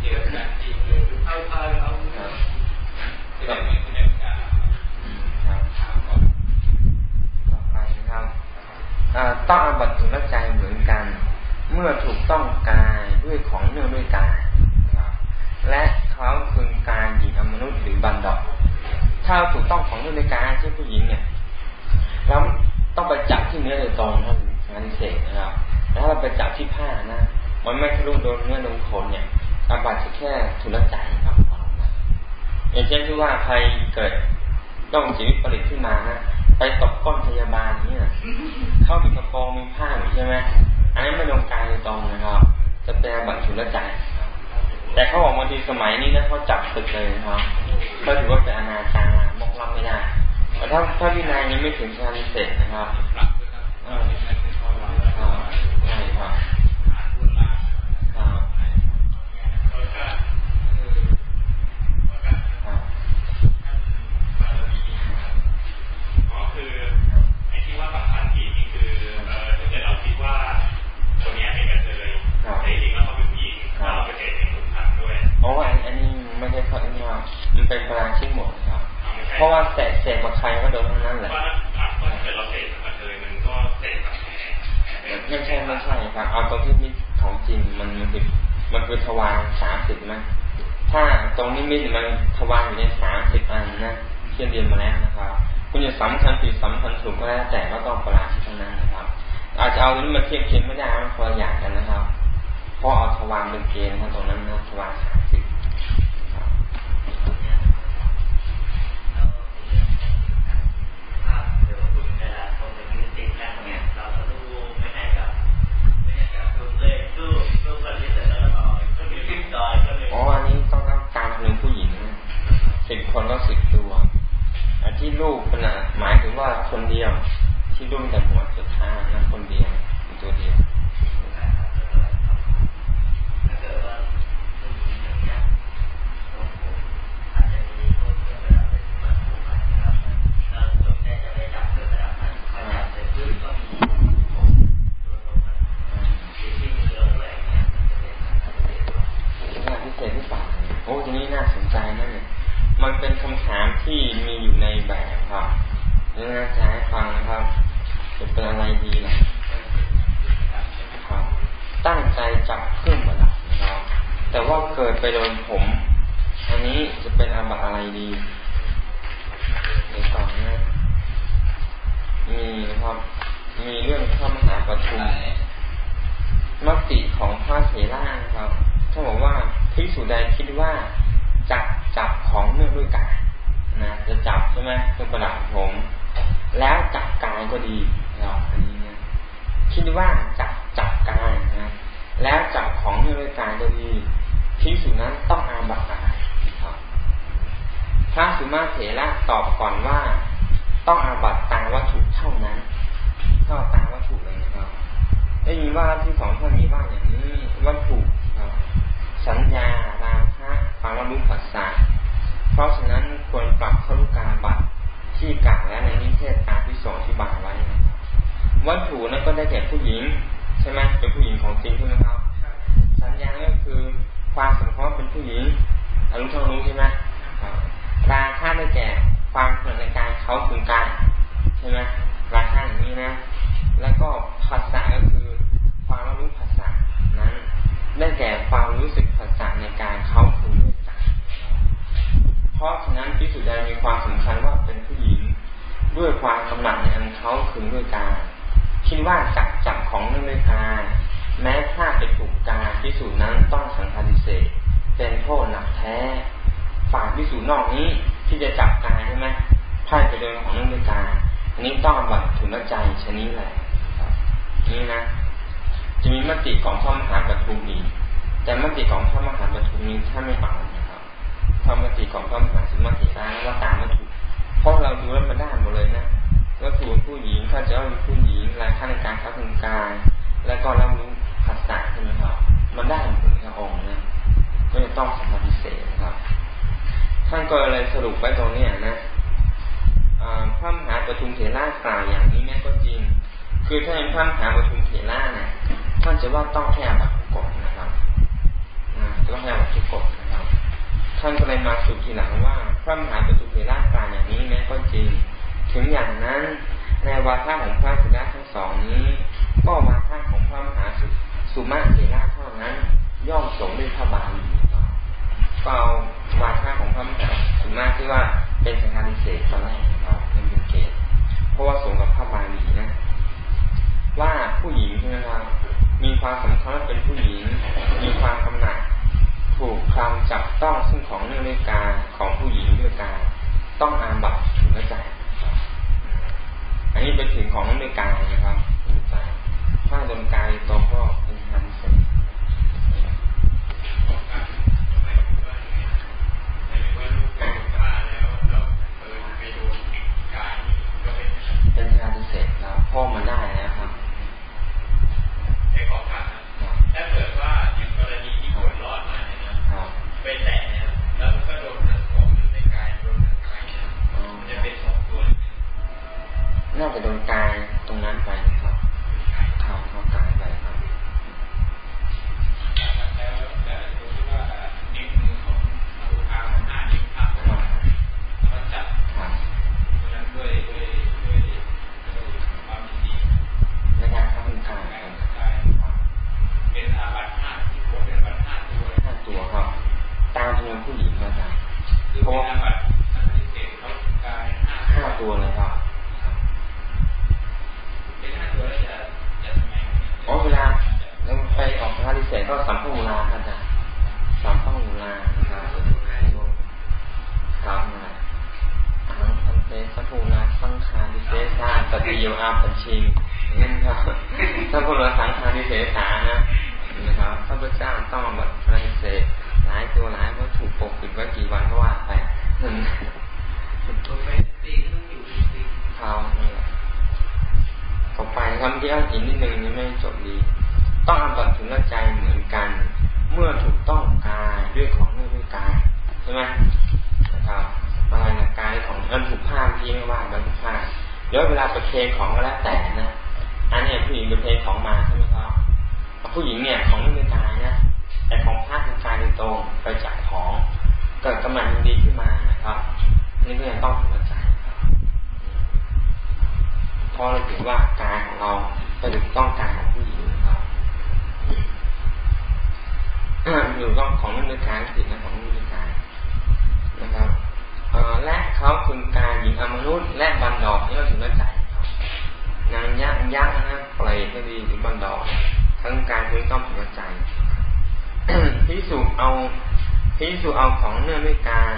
เกี่ยวกับจริงเอาพาเอาต้องอบัตทุลใจเหมือนกัน เมื่อถูกต้องกายด้วยของเนื่องด้วยกายและเขาคืงการหญิงอมนุษย์หรือบันดอก ถ้าถูกต้องของเนื่องด้วยกายเช่นผู้หญิงเนี่ยแล้วต้องไปจับที่เนื้อโดยตรงนั่นงานเสกนะครับ แล้วเราไปจับที่ผ้านะ มันไม่ทะลุโดนเนื้อโดนขนเนี่ยอาบัตจะแค่ทุลใจครับอย่างเช่นที่ว่าใครเกิดต้องชีวิตผลิตขึ้นมานะไปตบก้นพยาบาลนี่นะเข้ามีกระโปรงมีผ้าอยู่ใช่ไหมอันนี้ไม่ลงกายตรงนะครับ จะเป็นบัตรทุลใจ แต่เขาบอกบางทีสมัยนี้นะเขาจับตึกเลยครับก็ถือว่าเป็นอนาจารมกล้ำไม่ได้แต่ถ้าถ้าวินัยนี้ไม่ถึงการเสร็จนะครับใช่ครับเพ ราะว่าเสกเสกมาใครก็โดนทั้งนั้นแหละไม่ใช่ไม่ใช่ครับ เอาตรงที่มิตของจริงมันมันคือมันคือทวารสามสิบนะถ้าตรงนี้มิตมันทวารอยู่ในสามสิบอันนะเช่นเรียนมาแล้วนะครับ คุณจะสำคัญผิดสำคัญถูกก็แล้วแต่ก็ต้องปราชิกเท่านั้นนะครับ อาจจะเอานี้มาเทียบเคียงไม่ได้มันคนละอย่างกันนะครับ เพราะเอาทวารเป็นเกณฑ์นะตรงนั้นนะทวารสาม คนก็สิบตัวที่ลูกเป็นหมายถึงว่าคนเดียว ที่ลูกแต่หัวสุดท้ายนะคนเดียวตัวเดียวโอ้ทีนี้น่าสนใจนะเนี่ย มันเป็นคำถามที่มีอยู่ในแบบครับเดี๋ยวนะจะให้ฟังนะครับ จะเป็นอะไรดีล่ะครับ ตั้งใจจับเครื่องประดับนะครับ แต่ว่าเกิดไปโดนผม อันนี้จะเป็นอาบัตอะไรดีเดี๋ยวก่อนนะมีนะครับ มีเรื่องข้ามหาประชุมมติของพระเถระนะครับ ถ้าบอกว่าพิสูจใดคิดว่าจับ จับของเนื่องด้วยกายนะจะจับใช่ไหมเครื่องประดับผม แล้วจับกายก็ดีเราอันนี้นะคิดว่าจับจับกายนะแล้วจับของเนื่องด้วยกายก็ดีพิสูจนั้นต้องอาบัตอะไรพระสุมาเถระตอบก่อนว่า ต้องอาบัตตางวัตถุเท่านั้นเท่าตางวัตถุเลยนะครับได้ยินว่าที่สองท่านมีว่าอย่างนี้วัตถุ สัญญาราคะความรู้ภาษาเพราะฉะนั้นควรปรับขรุกาบัตที่กล่าวแล้วในนิเทศตามที่สองที่บายไว้นะวัตถุนั้นก็ได้แก่ผู้หญิง ใช่ไหมเป็นผู้หญิงของจริงใช่ไหมครับ สัญญาก็คือความสมพรเป็นผู้หญิงอรู้ทั้งรู้ใช่ไหมราคะได้แก่ความเกิดในการเขาถึงการใช่ไหมราคะอย่างนี้นะ แล้วก็ภาษาก็คือความรู้ภาษานั้น ได้แก่ความรู้สึกภาษาในการเข้าถึงด้วยกันเพราะฉะนั้นพิสุดามีความสำคัญว่าเป็นผู้หญิง ด้วยความกำลังในอันเขาถึงด้วยการคิดว่าจับจับของเรื่องด้วยการแม้ถ้าเป็นถูกการพิสูจน์นั้นต้องสังฆาริเศษเป็นโทษหนักแท้ฝ่ายพิสูจน์นอกนี้ที่จะจับกายใช่ไหมถ้าไปเดินของเรื่องด้วยการอันนี้ต้องบัตรถุนใจชนิดแหละนี่นะ จะมีมติของพระมหาปฐุมอีแต่มติของพระมหาปฐุมนี้ถ้าไม่เอานะครับพระมติของพระมหาสุมาเถระว่าตามวัตถุเพราะเราดูแล้วมันได้หมดเลยนะวัตถุผู้หญิงข้าจะว่าเป็นผู้หญิงรายค่าในการค้าถึงกาย แล้วก็รับรู้ภาษาใช่ไหมครับ มันได้หมดเลยองค์นะก็จะต้องสมาธิเศษครับท่านก็เลยสรุปไว้ตรงนี้นะพระมหาปฐุมเถระกล่าวอย่างนี้แม้ก็จริง คือถ้าเป็นพระมหาปฐุมเถระนะ ท่านจะว่าต้องแค่บัตรกฎนะครับต้องแค่บัตรกฎนะครับ ท่านก็เลยมาสู่ทีหลังว่าพระมหาปฐุเทระกล่าวอย่างนี้แม้ก็จริง ถึงอย่างนั้นในวาทะของพระสุดาทั้งสองนี้ ก็วาทะของพระมหาสุสุมาเถระเท่านั้น ย่อมสมด้วยพระบาลีก็เอาวาทะของพระมหาสุมาที่ว่าเป็นสังฆาริเศษตอนแรกนะครับเป็นเกศเพราะว่าสมกับพระบาลีนะ ว่าผู้หญิงใช่ไหมครับ มีความสำคัญว่าเป็นผู้หญิง มีความกำหนัดถูกความจับต้องซึ่งของเนื่องด้วยการของผู้หญิงด้วยการต้องอาบัตถึงกระจายอันนี้ไปถึงของเนื่องด้วยการนะครับถึงใจถ้าโดนกายตรงก็เป็นทางเสร็จเป็นทางเสร็จแล้วพ่อมันได้แล้วครับ ไอ้ขอถามนะ ถ้าเกิดว่าอย่างกรณีที่ขวดรอดมาเนี่ยนะไปแตะเนี่ยแล้วมันก็โดนทั้งของในกายโดนทั้งกายเนี่ยมันจะเป็นสองตัวน่าจะโดนกายตรงนั้นไปนะครับ เป็นอาบัตอันที่าห้าตัวเลยครับเป็นห้าะจะทำไงอ๋อเวลาเราไปออกพระดิเศษก็สัมภุราครับอาจารย์สัมภุราครับครับนะอังคันเตสัมภุราสังคาดิเศษาตติโยอาปัญชิงอย่นครับสัมภุราสังคาดิเศษานะนะครับพระพุทธเจ้าต้องแบบพระดิเศษ หลายตัวหลายวัตถุปกปิดไว้กี่วันก็ว่าไปนั่นตัวเฟสตีต้องอยู่จริงเขานั่แหละต่อไปคำที่อ้างอิงนิดนึงนี่ไม่จบดี ต้องอาบัตถึงใจเหมือนกัน เมื่อถูกต้องกายด้วยของเนื่งด้วยกายใช่ไหมนะครับอะไรนะกายของอันถูกผ้าที่ไม่ว่ามันถูกผ้าแล้วเวลาไปเทของก็แล้วแต่นะอันนี้ผู้หญิงไปเทของมาใช่ไหมครับผู้หญิงเนี่ยของเนื่งด้วยกายนะ แต่ของพระคือกายโดยตรงไปจับของเกิดกำลังดีขึ้นมานะครับ นี่ก็ยังต้องถึงใจเพราะเราถือว่ากายของเราไปถูกต้องกายของผู้หญิงนะครับอยู่ต้องของเรื่องด้วยกายผิดนะของเรื่องด้วยกายนะครับและเขาคือกายหญิงอมนุษย์ และบันดอกนี่ก็ถึงกระใจครับนางยักษ์ยักษ์นะเปรตก็ดีหรือบันดอกทั้งกายคือต้องถึงกระใจ พิสูจเอาพิสูจเอาของเนื่องด้วยกาย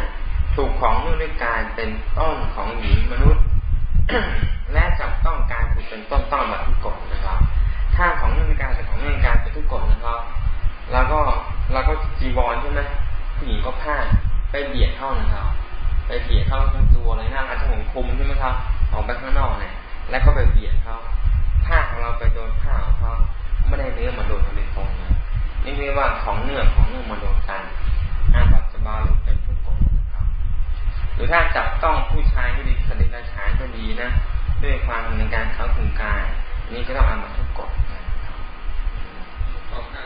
ถูกของเนื่องด้วยกายเป็นต้นของหญิงมนุษย์ และจับต้องการถูกเป็นต้นต้องแบบทุกกฎนะครับ ถ้าของเนื่องด้วยกายเป็นของเนื่องด้วยกายเป็นทุกกฎนะครับ แล้วก็แล้วก็จีวรใช่ไหมผู้หญิงก็ผ้าไปเบียดเข้านะครับ ไปเบียดเข้าทั้งตัวเลยนะอาจจะผมคุมใช่ไหมครับออกไปข้างนอกเนี่ย แล้วก็ไปเบียดเขาผ้าของเราไปโดนผ้าของเขาไม่ได้เนื้อมาโดนโดยตรงนะ นี่เรียกว่าของเนื้อของเนื้อมาโดนกันอาบัตจบาลงเป็นทุกกฎนะครับหรือถ้าจับต้องผู้ชายก็ดีสติราชานก็ดีนะด้วยความในการเข้าถึงกายนี่ก็ต้องอาบัตทุกกฎนะครับขอการนะครับ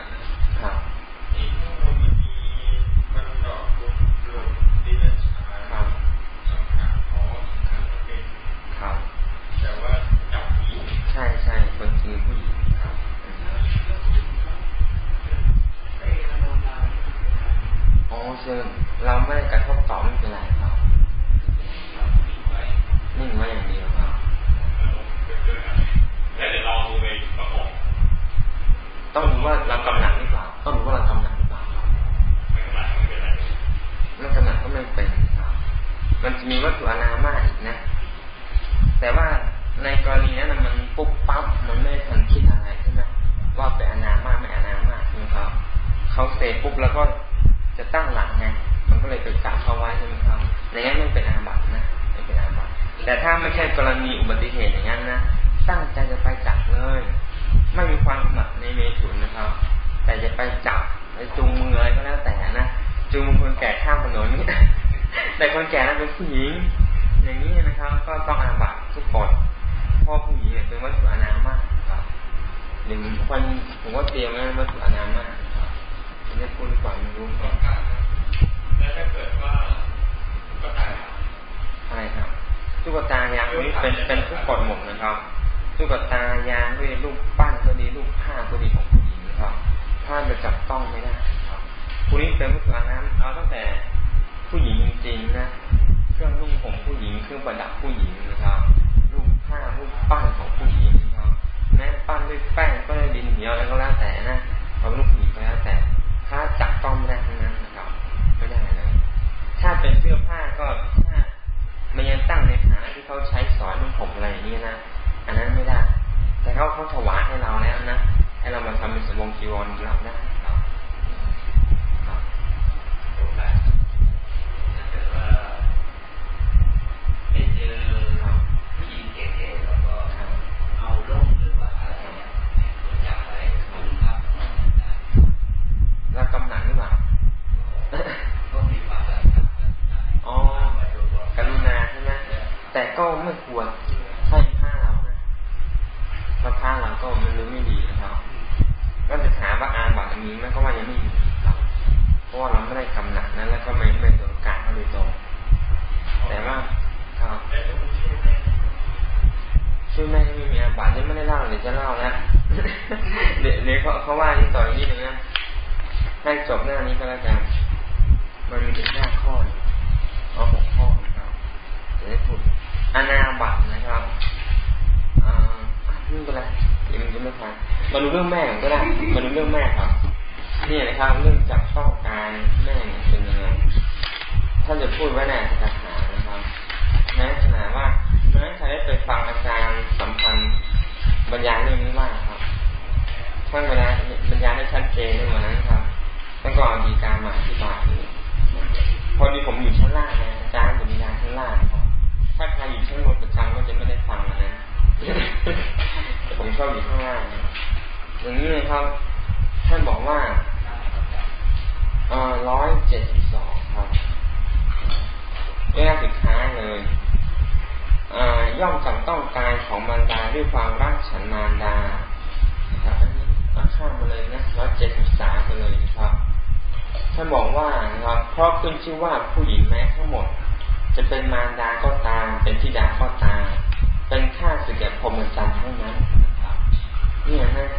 อ๋อเชิญเราไม่ได้กระทบต่อไม่เป็นไรครับครับไว้นิ่งไว้อย่างเดียวครับแล้วเดี๋ยวลองดูไปประกอบต้องดูว่าเรากำหนัดหรือเปล่าต้องดูว่าเรากำหนัดหรือเปล่าครับไม่กำลังไม่เป็นไรไม่กำหนัดก็ไม่เป็นครับมันจะมีวัตถุอนามาอีกนะ แต่ว่าในกรณีนั้นมันปุ๊บปั๊บมันไม่ทันคิดอะไรใช่ไหมว่าเป็นอนามาไม่อนามาใช่ไหมครับเขาเสพปุ๊บแล้วก็ จะตั้งหลักไง มันก็เลยไปจับเขาไว้ใช่ไหมครับอย่างนั้นไม่เป็นอาบัตินะไม่เป็นอาบัติแต่ถ้าไม่ใช่กรณีอุบัติเหตุอย่างนั้นนะตั้งใจจะไปจับเลย ไม่มีความหนักในเมถุนนะครับ แต่จะไปจับไปจูงมืออะไรก็แล้วแต่นะจูงมือคนแก่ข้ามถนนนี่แต่คนแก่นั้นเป็นผู้หญิง อย่างนี้นะครับ ก็ต้องอาบัตทุกกฎเพราะผู้หญิงเนี่ยเป็นวัตถุอนามาครับหรือคนผมว่าเตรียมไว้วัตถุอนามาครับจะ ได้พูดก่อนรู้ขอการแล้วถ้าเกิดว่าก็ตายอะไรครับตุ๊กตายางนี้เป็นเป็นทุกกฎหมดนะครับตุ๊กตายางด้วยรูปปั้นก็ดีรูปผ้าก็ดีของผู้หญิงนะครับถ้าจะจับต้องไม่ได้ครับผู้นี้เป็นผู้อานั้นเอาตั้งแต่ผู้หญิงจริงๆนะเครื่องนุ่งผมผู้หญิงเครื่องประดับผู้หญิงนะครับ รูปผ้ารูปปั้นของผู้หญิงนะครับแม้ปั้นด้วยแป้งก็ได้ดินเหนียวแล้วก็แล้วแต่นะเอาลูกผู้หญิงก็แล้วแต่ ถ้าจับต้องไม่ได้ทั้งนั้นนะครับไม่ได้เลยถ้าเป็นเสื้อผ้าก็ถ้ามันยังตั้งในฐานะที่เขาใช้สอนนุ่งผมอะไรอย่างนี้นะอันนั้นไม่ได้ แต่เขาเขาถวายให้เราแล้วนะให้เรามาทำเป็นสมงจีวรรับได้ครับถ้าเกิดว่า กำหนังหรือเปล่าก็มีความแบบอ๋อกรุณาใช่ไหมแต่ก็ไม่ควรให้ผ้าเรานะแล้วผ้าเราก็มันรู้ไม่ดีนะครับก็จะถามว่าอาบัตมีไหมก็ว่ายังไม่มีครับเพราะว่าเราไม่ได้กำหนัดนั้นแล้วก็ไม่ไม่โดนการเขาโดยตรงแต่ว่าครับช่วยแม่ไม่มีอาบัตนี่ไม่ได้เล่าเดี๋ยวจะเล่านะเดี๋ยวเดี๋ยวเขาเขาว่านี่ต่ออีกนิดนึงนะ ให้จบหน้านี้ก็แล้วกัน มันมีถึงห้าข้อเอาหกข้อนะครับจะได้พูดอนาบัตนะครับอ่าไม่เป็นไรเดี๋ยวมันจะไม่ทันมาดูเรื่องแม่ก็ได้มาดูเรื่องแม่ครับนี่นะครับ เรื่องจับต้องการแม่เป็นยังไงท่านจะพูดไว้ในคาถานะครับแม้ขนาดว่าแม้ใครได้ไปฟังอาจารย์สัมพันธ์บรรยายเรื่องนี้มากครับท่านบรรยายบรรยายได้ชัดเจนในวันนั้นครับ ท่านก็มีการมาอธิบายพอดีผมอยู่ชั้นล่างนะอาจารย์อยู่ในงานชั้นล่างครับถ้าใครอยู่ชั้นบนประจำก็จะไม่ได้ฟังนะแต่ผมชอบอยู่ข้างล่างนะอย่างนี้นะครับ ท่านบอกว่าร้อยเจ็ดสิบสองครับเรื่องสุดท้ายเลยย่อมจำต้องกายของมารดาด้วยความรักฉันมารดาครับ อันนี้ข้ามมาเลยนะร้อยเจ็ดสิบสามไปเลยนะครับท่านบอกว่านะครับเพราะขึ้นชื่อว่าผู้หญิงแม้ทั้งหมด จะเป็นมารดาก็ตาม เป็นธิดาก็ตาม เป็นข้าศึกแก่พรหมจรรย์ทั้งนั้นนะครับเนี่ยนะ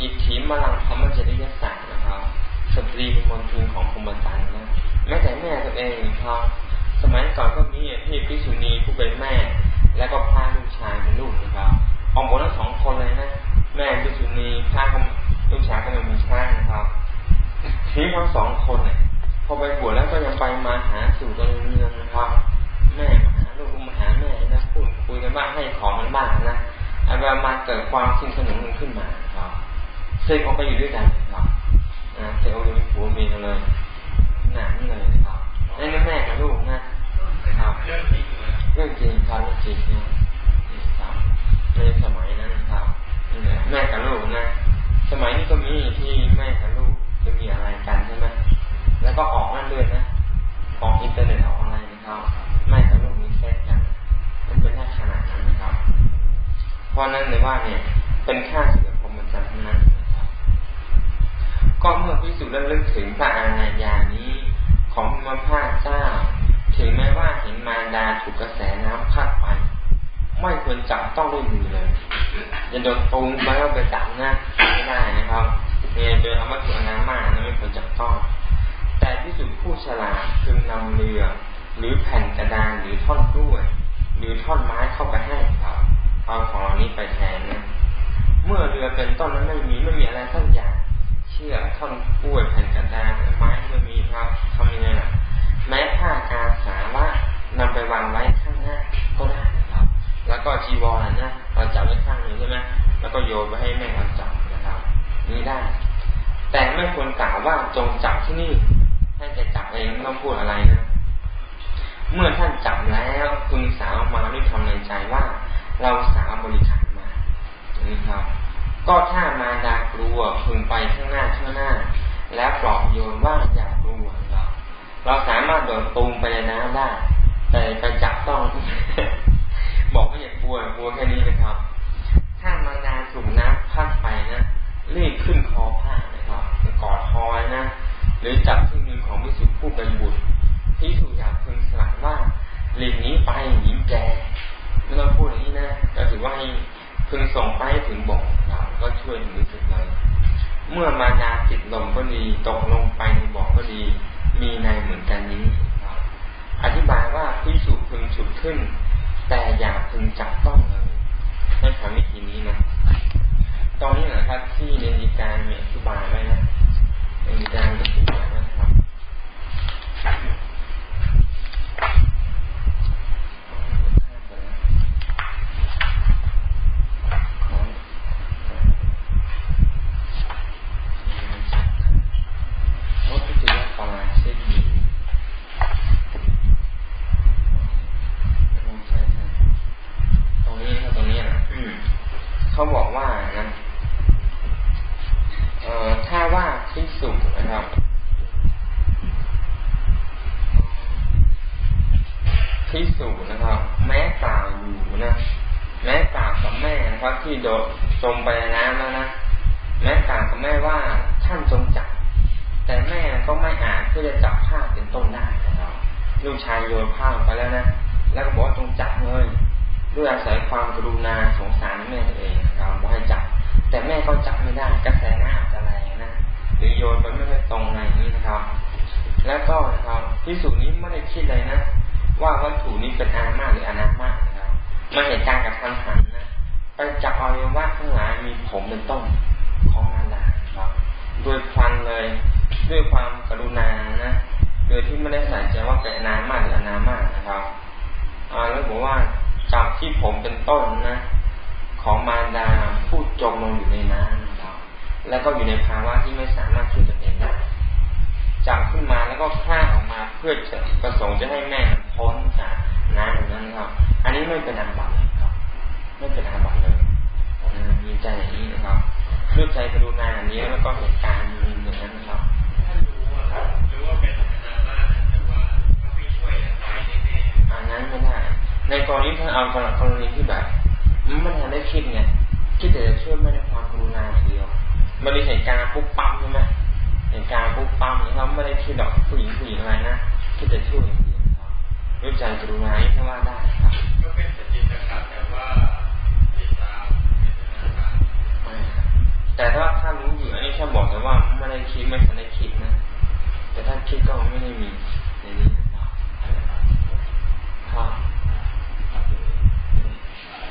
อิทธิมลังธรรมจริยศาสตร์นะครับ สตรีเป็นมนทินของพรหมจรรย์นะแม้แต่แม่ตัวเองครับสมัยก่อนก็มีพี่พิสุนีผู้เป็นแม่ แล้วก็พาลูกชายเป็นลูกนะครับออกหมดทั้งสองคนเลยนะ แม่พิสุนีพาลูกชายก็เป็นชายนะครับทีนี้ทั้งสองคนเนี่ยพอไปบวชแล้วก็ยังไปมาหาสู่กันเนืองนะครับ แม่มาหาลูกมาหาแม่นะพูดคุยกันบ้างให้ของกันบ้างนะอาจจะมาเกิดความสนิทสนมกันขึ้นมาครับเซ็กออกไปอยู่ด้วยกันครับนะเซ็กออกเป็นผัวเมียกันเลยหนังเลยนะครับนี่นแม่กับลูกนะครับเรื่องจริงเรื่องจริงครับเรื่องจริงนะครับในสมัยนั้นนะครับ แม่กับลูกนะ สมัยนี้ก็มีที่แม่กับลูกจะมีอะไรกันใช่ไหมแล้วก็ออกนั่นด้วยนะออกอินเทอร์เน็ตออกอะไรนะครับแม่กับลูกมีแค่กันมันเป็นแค่ขนาดนั้นนะครับ เพราะนั้นเลยว่าเนี่ย เป็นค่าเสื่อมพรหมจรรย์นั้นะครับก็เมื่อพิสูจน์และลึกถึงพระอาณาญานี้ของพระพาเจ้า ถึงแม้ว่าเห็นมารดาถูกกระแสน้ำพัดไป ไม่ควรจับต้องด้วยมือเลยอย่าโดนตูงไปแล้วไปจับนะไม่ได้นะครับเนี่ยโดยเอาวัตถุอนามานะไม่ควรจับต้อง แต่พิสูจน์ผู้ฉลาดพึงนำเรือ หรือแผ่นกระดานหรือท่อนกล้วยหรือท่อนไม้เข้าไปให้ครับเอาของเหล่านี้ไปแทนนะเมื่อเรือเป็นต้นนั้นไม่มีไม่มีอะไรสักอย่างเชื่อท่อนกล้วยแผ่นกระดานไม้ไม่มีครับทำยังไงล่ะแม้ผ้ากาสาวะนำไปวางไว้ข้างหน้าก็ได้นะครับ แล้วก็จีวรนะเราจับไว้ข้างหนึ่งใช่ไหมแล้วก็โยนไปให้แม่เราจับนะครับนี่ได้ แต่ไม่ควรกล่าวว่าจงจับที่นี่ให้จะจับเองไม่ต้องพูดอะไรนะเมื่อท่านจับแล้วพึงสาวมาด้วยคำในใจว่า เราสาวบริขารมานี้ครับ ก็ถ้ามารดากลัวพึงไปข้างหน้าข้างหน้า แล้วปลอบโยนว่าอย่ากลัวเรา เราสามารถโดดตูมไปในน้ำได้ แต่ไปจับต้อง บอกว่าอย่ากลัวกลัวแค่นี้นะครับ ถ้ามาดาถูกน้ำพัดไปนะรีบขึ้นคอผ้านะครับกอดคอยนะ หรือจับที่มือของพิสุผู้เป็นบุตรที่สุอยากพึงสลัดว่าหลีกนี้ไปหญิงแกไม่ต้องพูดอย่างนี้นะก็ถือว่าให้พึงส่งไปถึงบอกเราก็ช่วยถึงที่สุดเลยเมื่อมานาติดลมก็ดีตกลงไปในบ่อก็ดี มีในเหมือนกันนี้ อธิบายว่าพิสุพึงฉุดขึ้น แต่อย่าพึงจับต้องเลยในความวิธีนี้นะตอนนี้นะครับที่เรียนการมีอธิบายไว้นะเรียนการอธิบายนะครับ เขาบอกว่านะเอ่อถ้าว่าพิสุนะครับพิสุนะครับ แม้กล่าวอยู่นะแม้กล่าวกับแม่นะครับ ที่โดดจมไปในน้ำแล้วนะแม้กล่าวกับแม่ว่าท่านจงจับแต่แม่ก็ไม่อาจที่จะจับผ้าเป็นต้นได้นะครับลูกชายโยนผ้าไปแล้วนะแล้วก็บอกว่าจงจับเลย ด้วยอาศัยความกรุณาสงสารแม่ตัวเองเราบอกให้จับ แต่แม่ก็จับไม่ได้กระแสหน้าอะไรนะหรือโยนไปไม่ตรงอะไรนี้นะครับ แล้วก็นะครับที่สุดนี้ไม่ได้คิดเลยนะ ว่าวัตถุนี้เป็นอามาหรืออนามานะครับมาเห็นการกับทันหันนะไปจับอวัยวะทั้งหลังมีผมเป็นต้นของมารดาครับโดยพลันเลยด้วยความกรุณานะโดยที่ไม่ได้ใส่ใจว่าเป็นอนามาหรืออนามานะครับอ่าแล้วบอกว่า จากที่ผมเป็นต้นนะ ของมารดาผู้จมลงอยู่ในน้ำครับแล้วก็อยู่ในภาวะที่ไม่สามารถช่วยตัวเองได้จากขึ้นมาแล้วก็คลาออกมาเพื่อจะประสงค์จะให้แม่พ้นจากน้ำนั้นครับ อันนี้ไม่เป็นอาบัติครับ ไม่เป็นอาบัติเลยมีใจอย่างนี้นะครับรู้ใจกรุณาอันนี้แล้วก็เหตุการณ์อย่างนั้นนะครับอันนั้นไม่ได้ ในกรณีท่านเอาสำหรับกรณีที่แบบมันไม่ทันได้คิดไงคิดแต่จะช่วยไม่ได้ความกรุณาางเดียว มันมีเหตุการณ์ปุ๊บปั๊มใช่ไหมเหตุการณ์ปุ๊บปั๊มเราไม่ได้คิดดอกผู้หญิงผู้หญิงอะไรนะคิดแต่ช่วยอย่างเดียวครับรู้จักกรุณาที่ข้างล่าได้ครับก็เป็นสติปัญญาแต่ว่าแต่ถ้าท่านรู้อยู่อันนี้แค่บอกแต่ว่าไม่ได้คิดไม่ทันได้คิดนะ แต่ถ้าคิดก็ไม่ได้มีในนี้นะครับ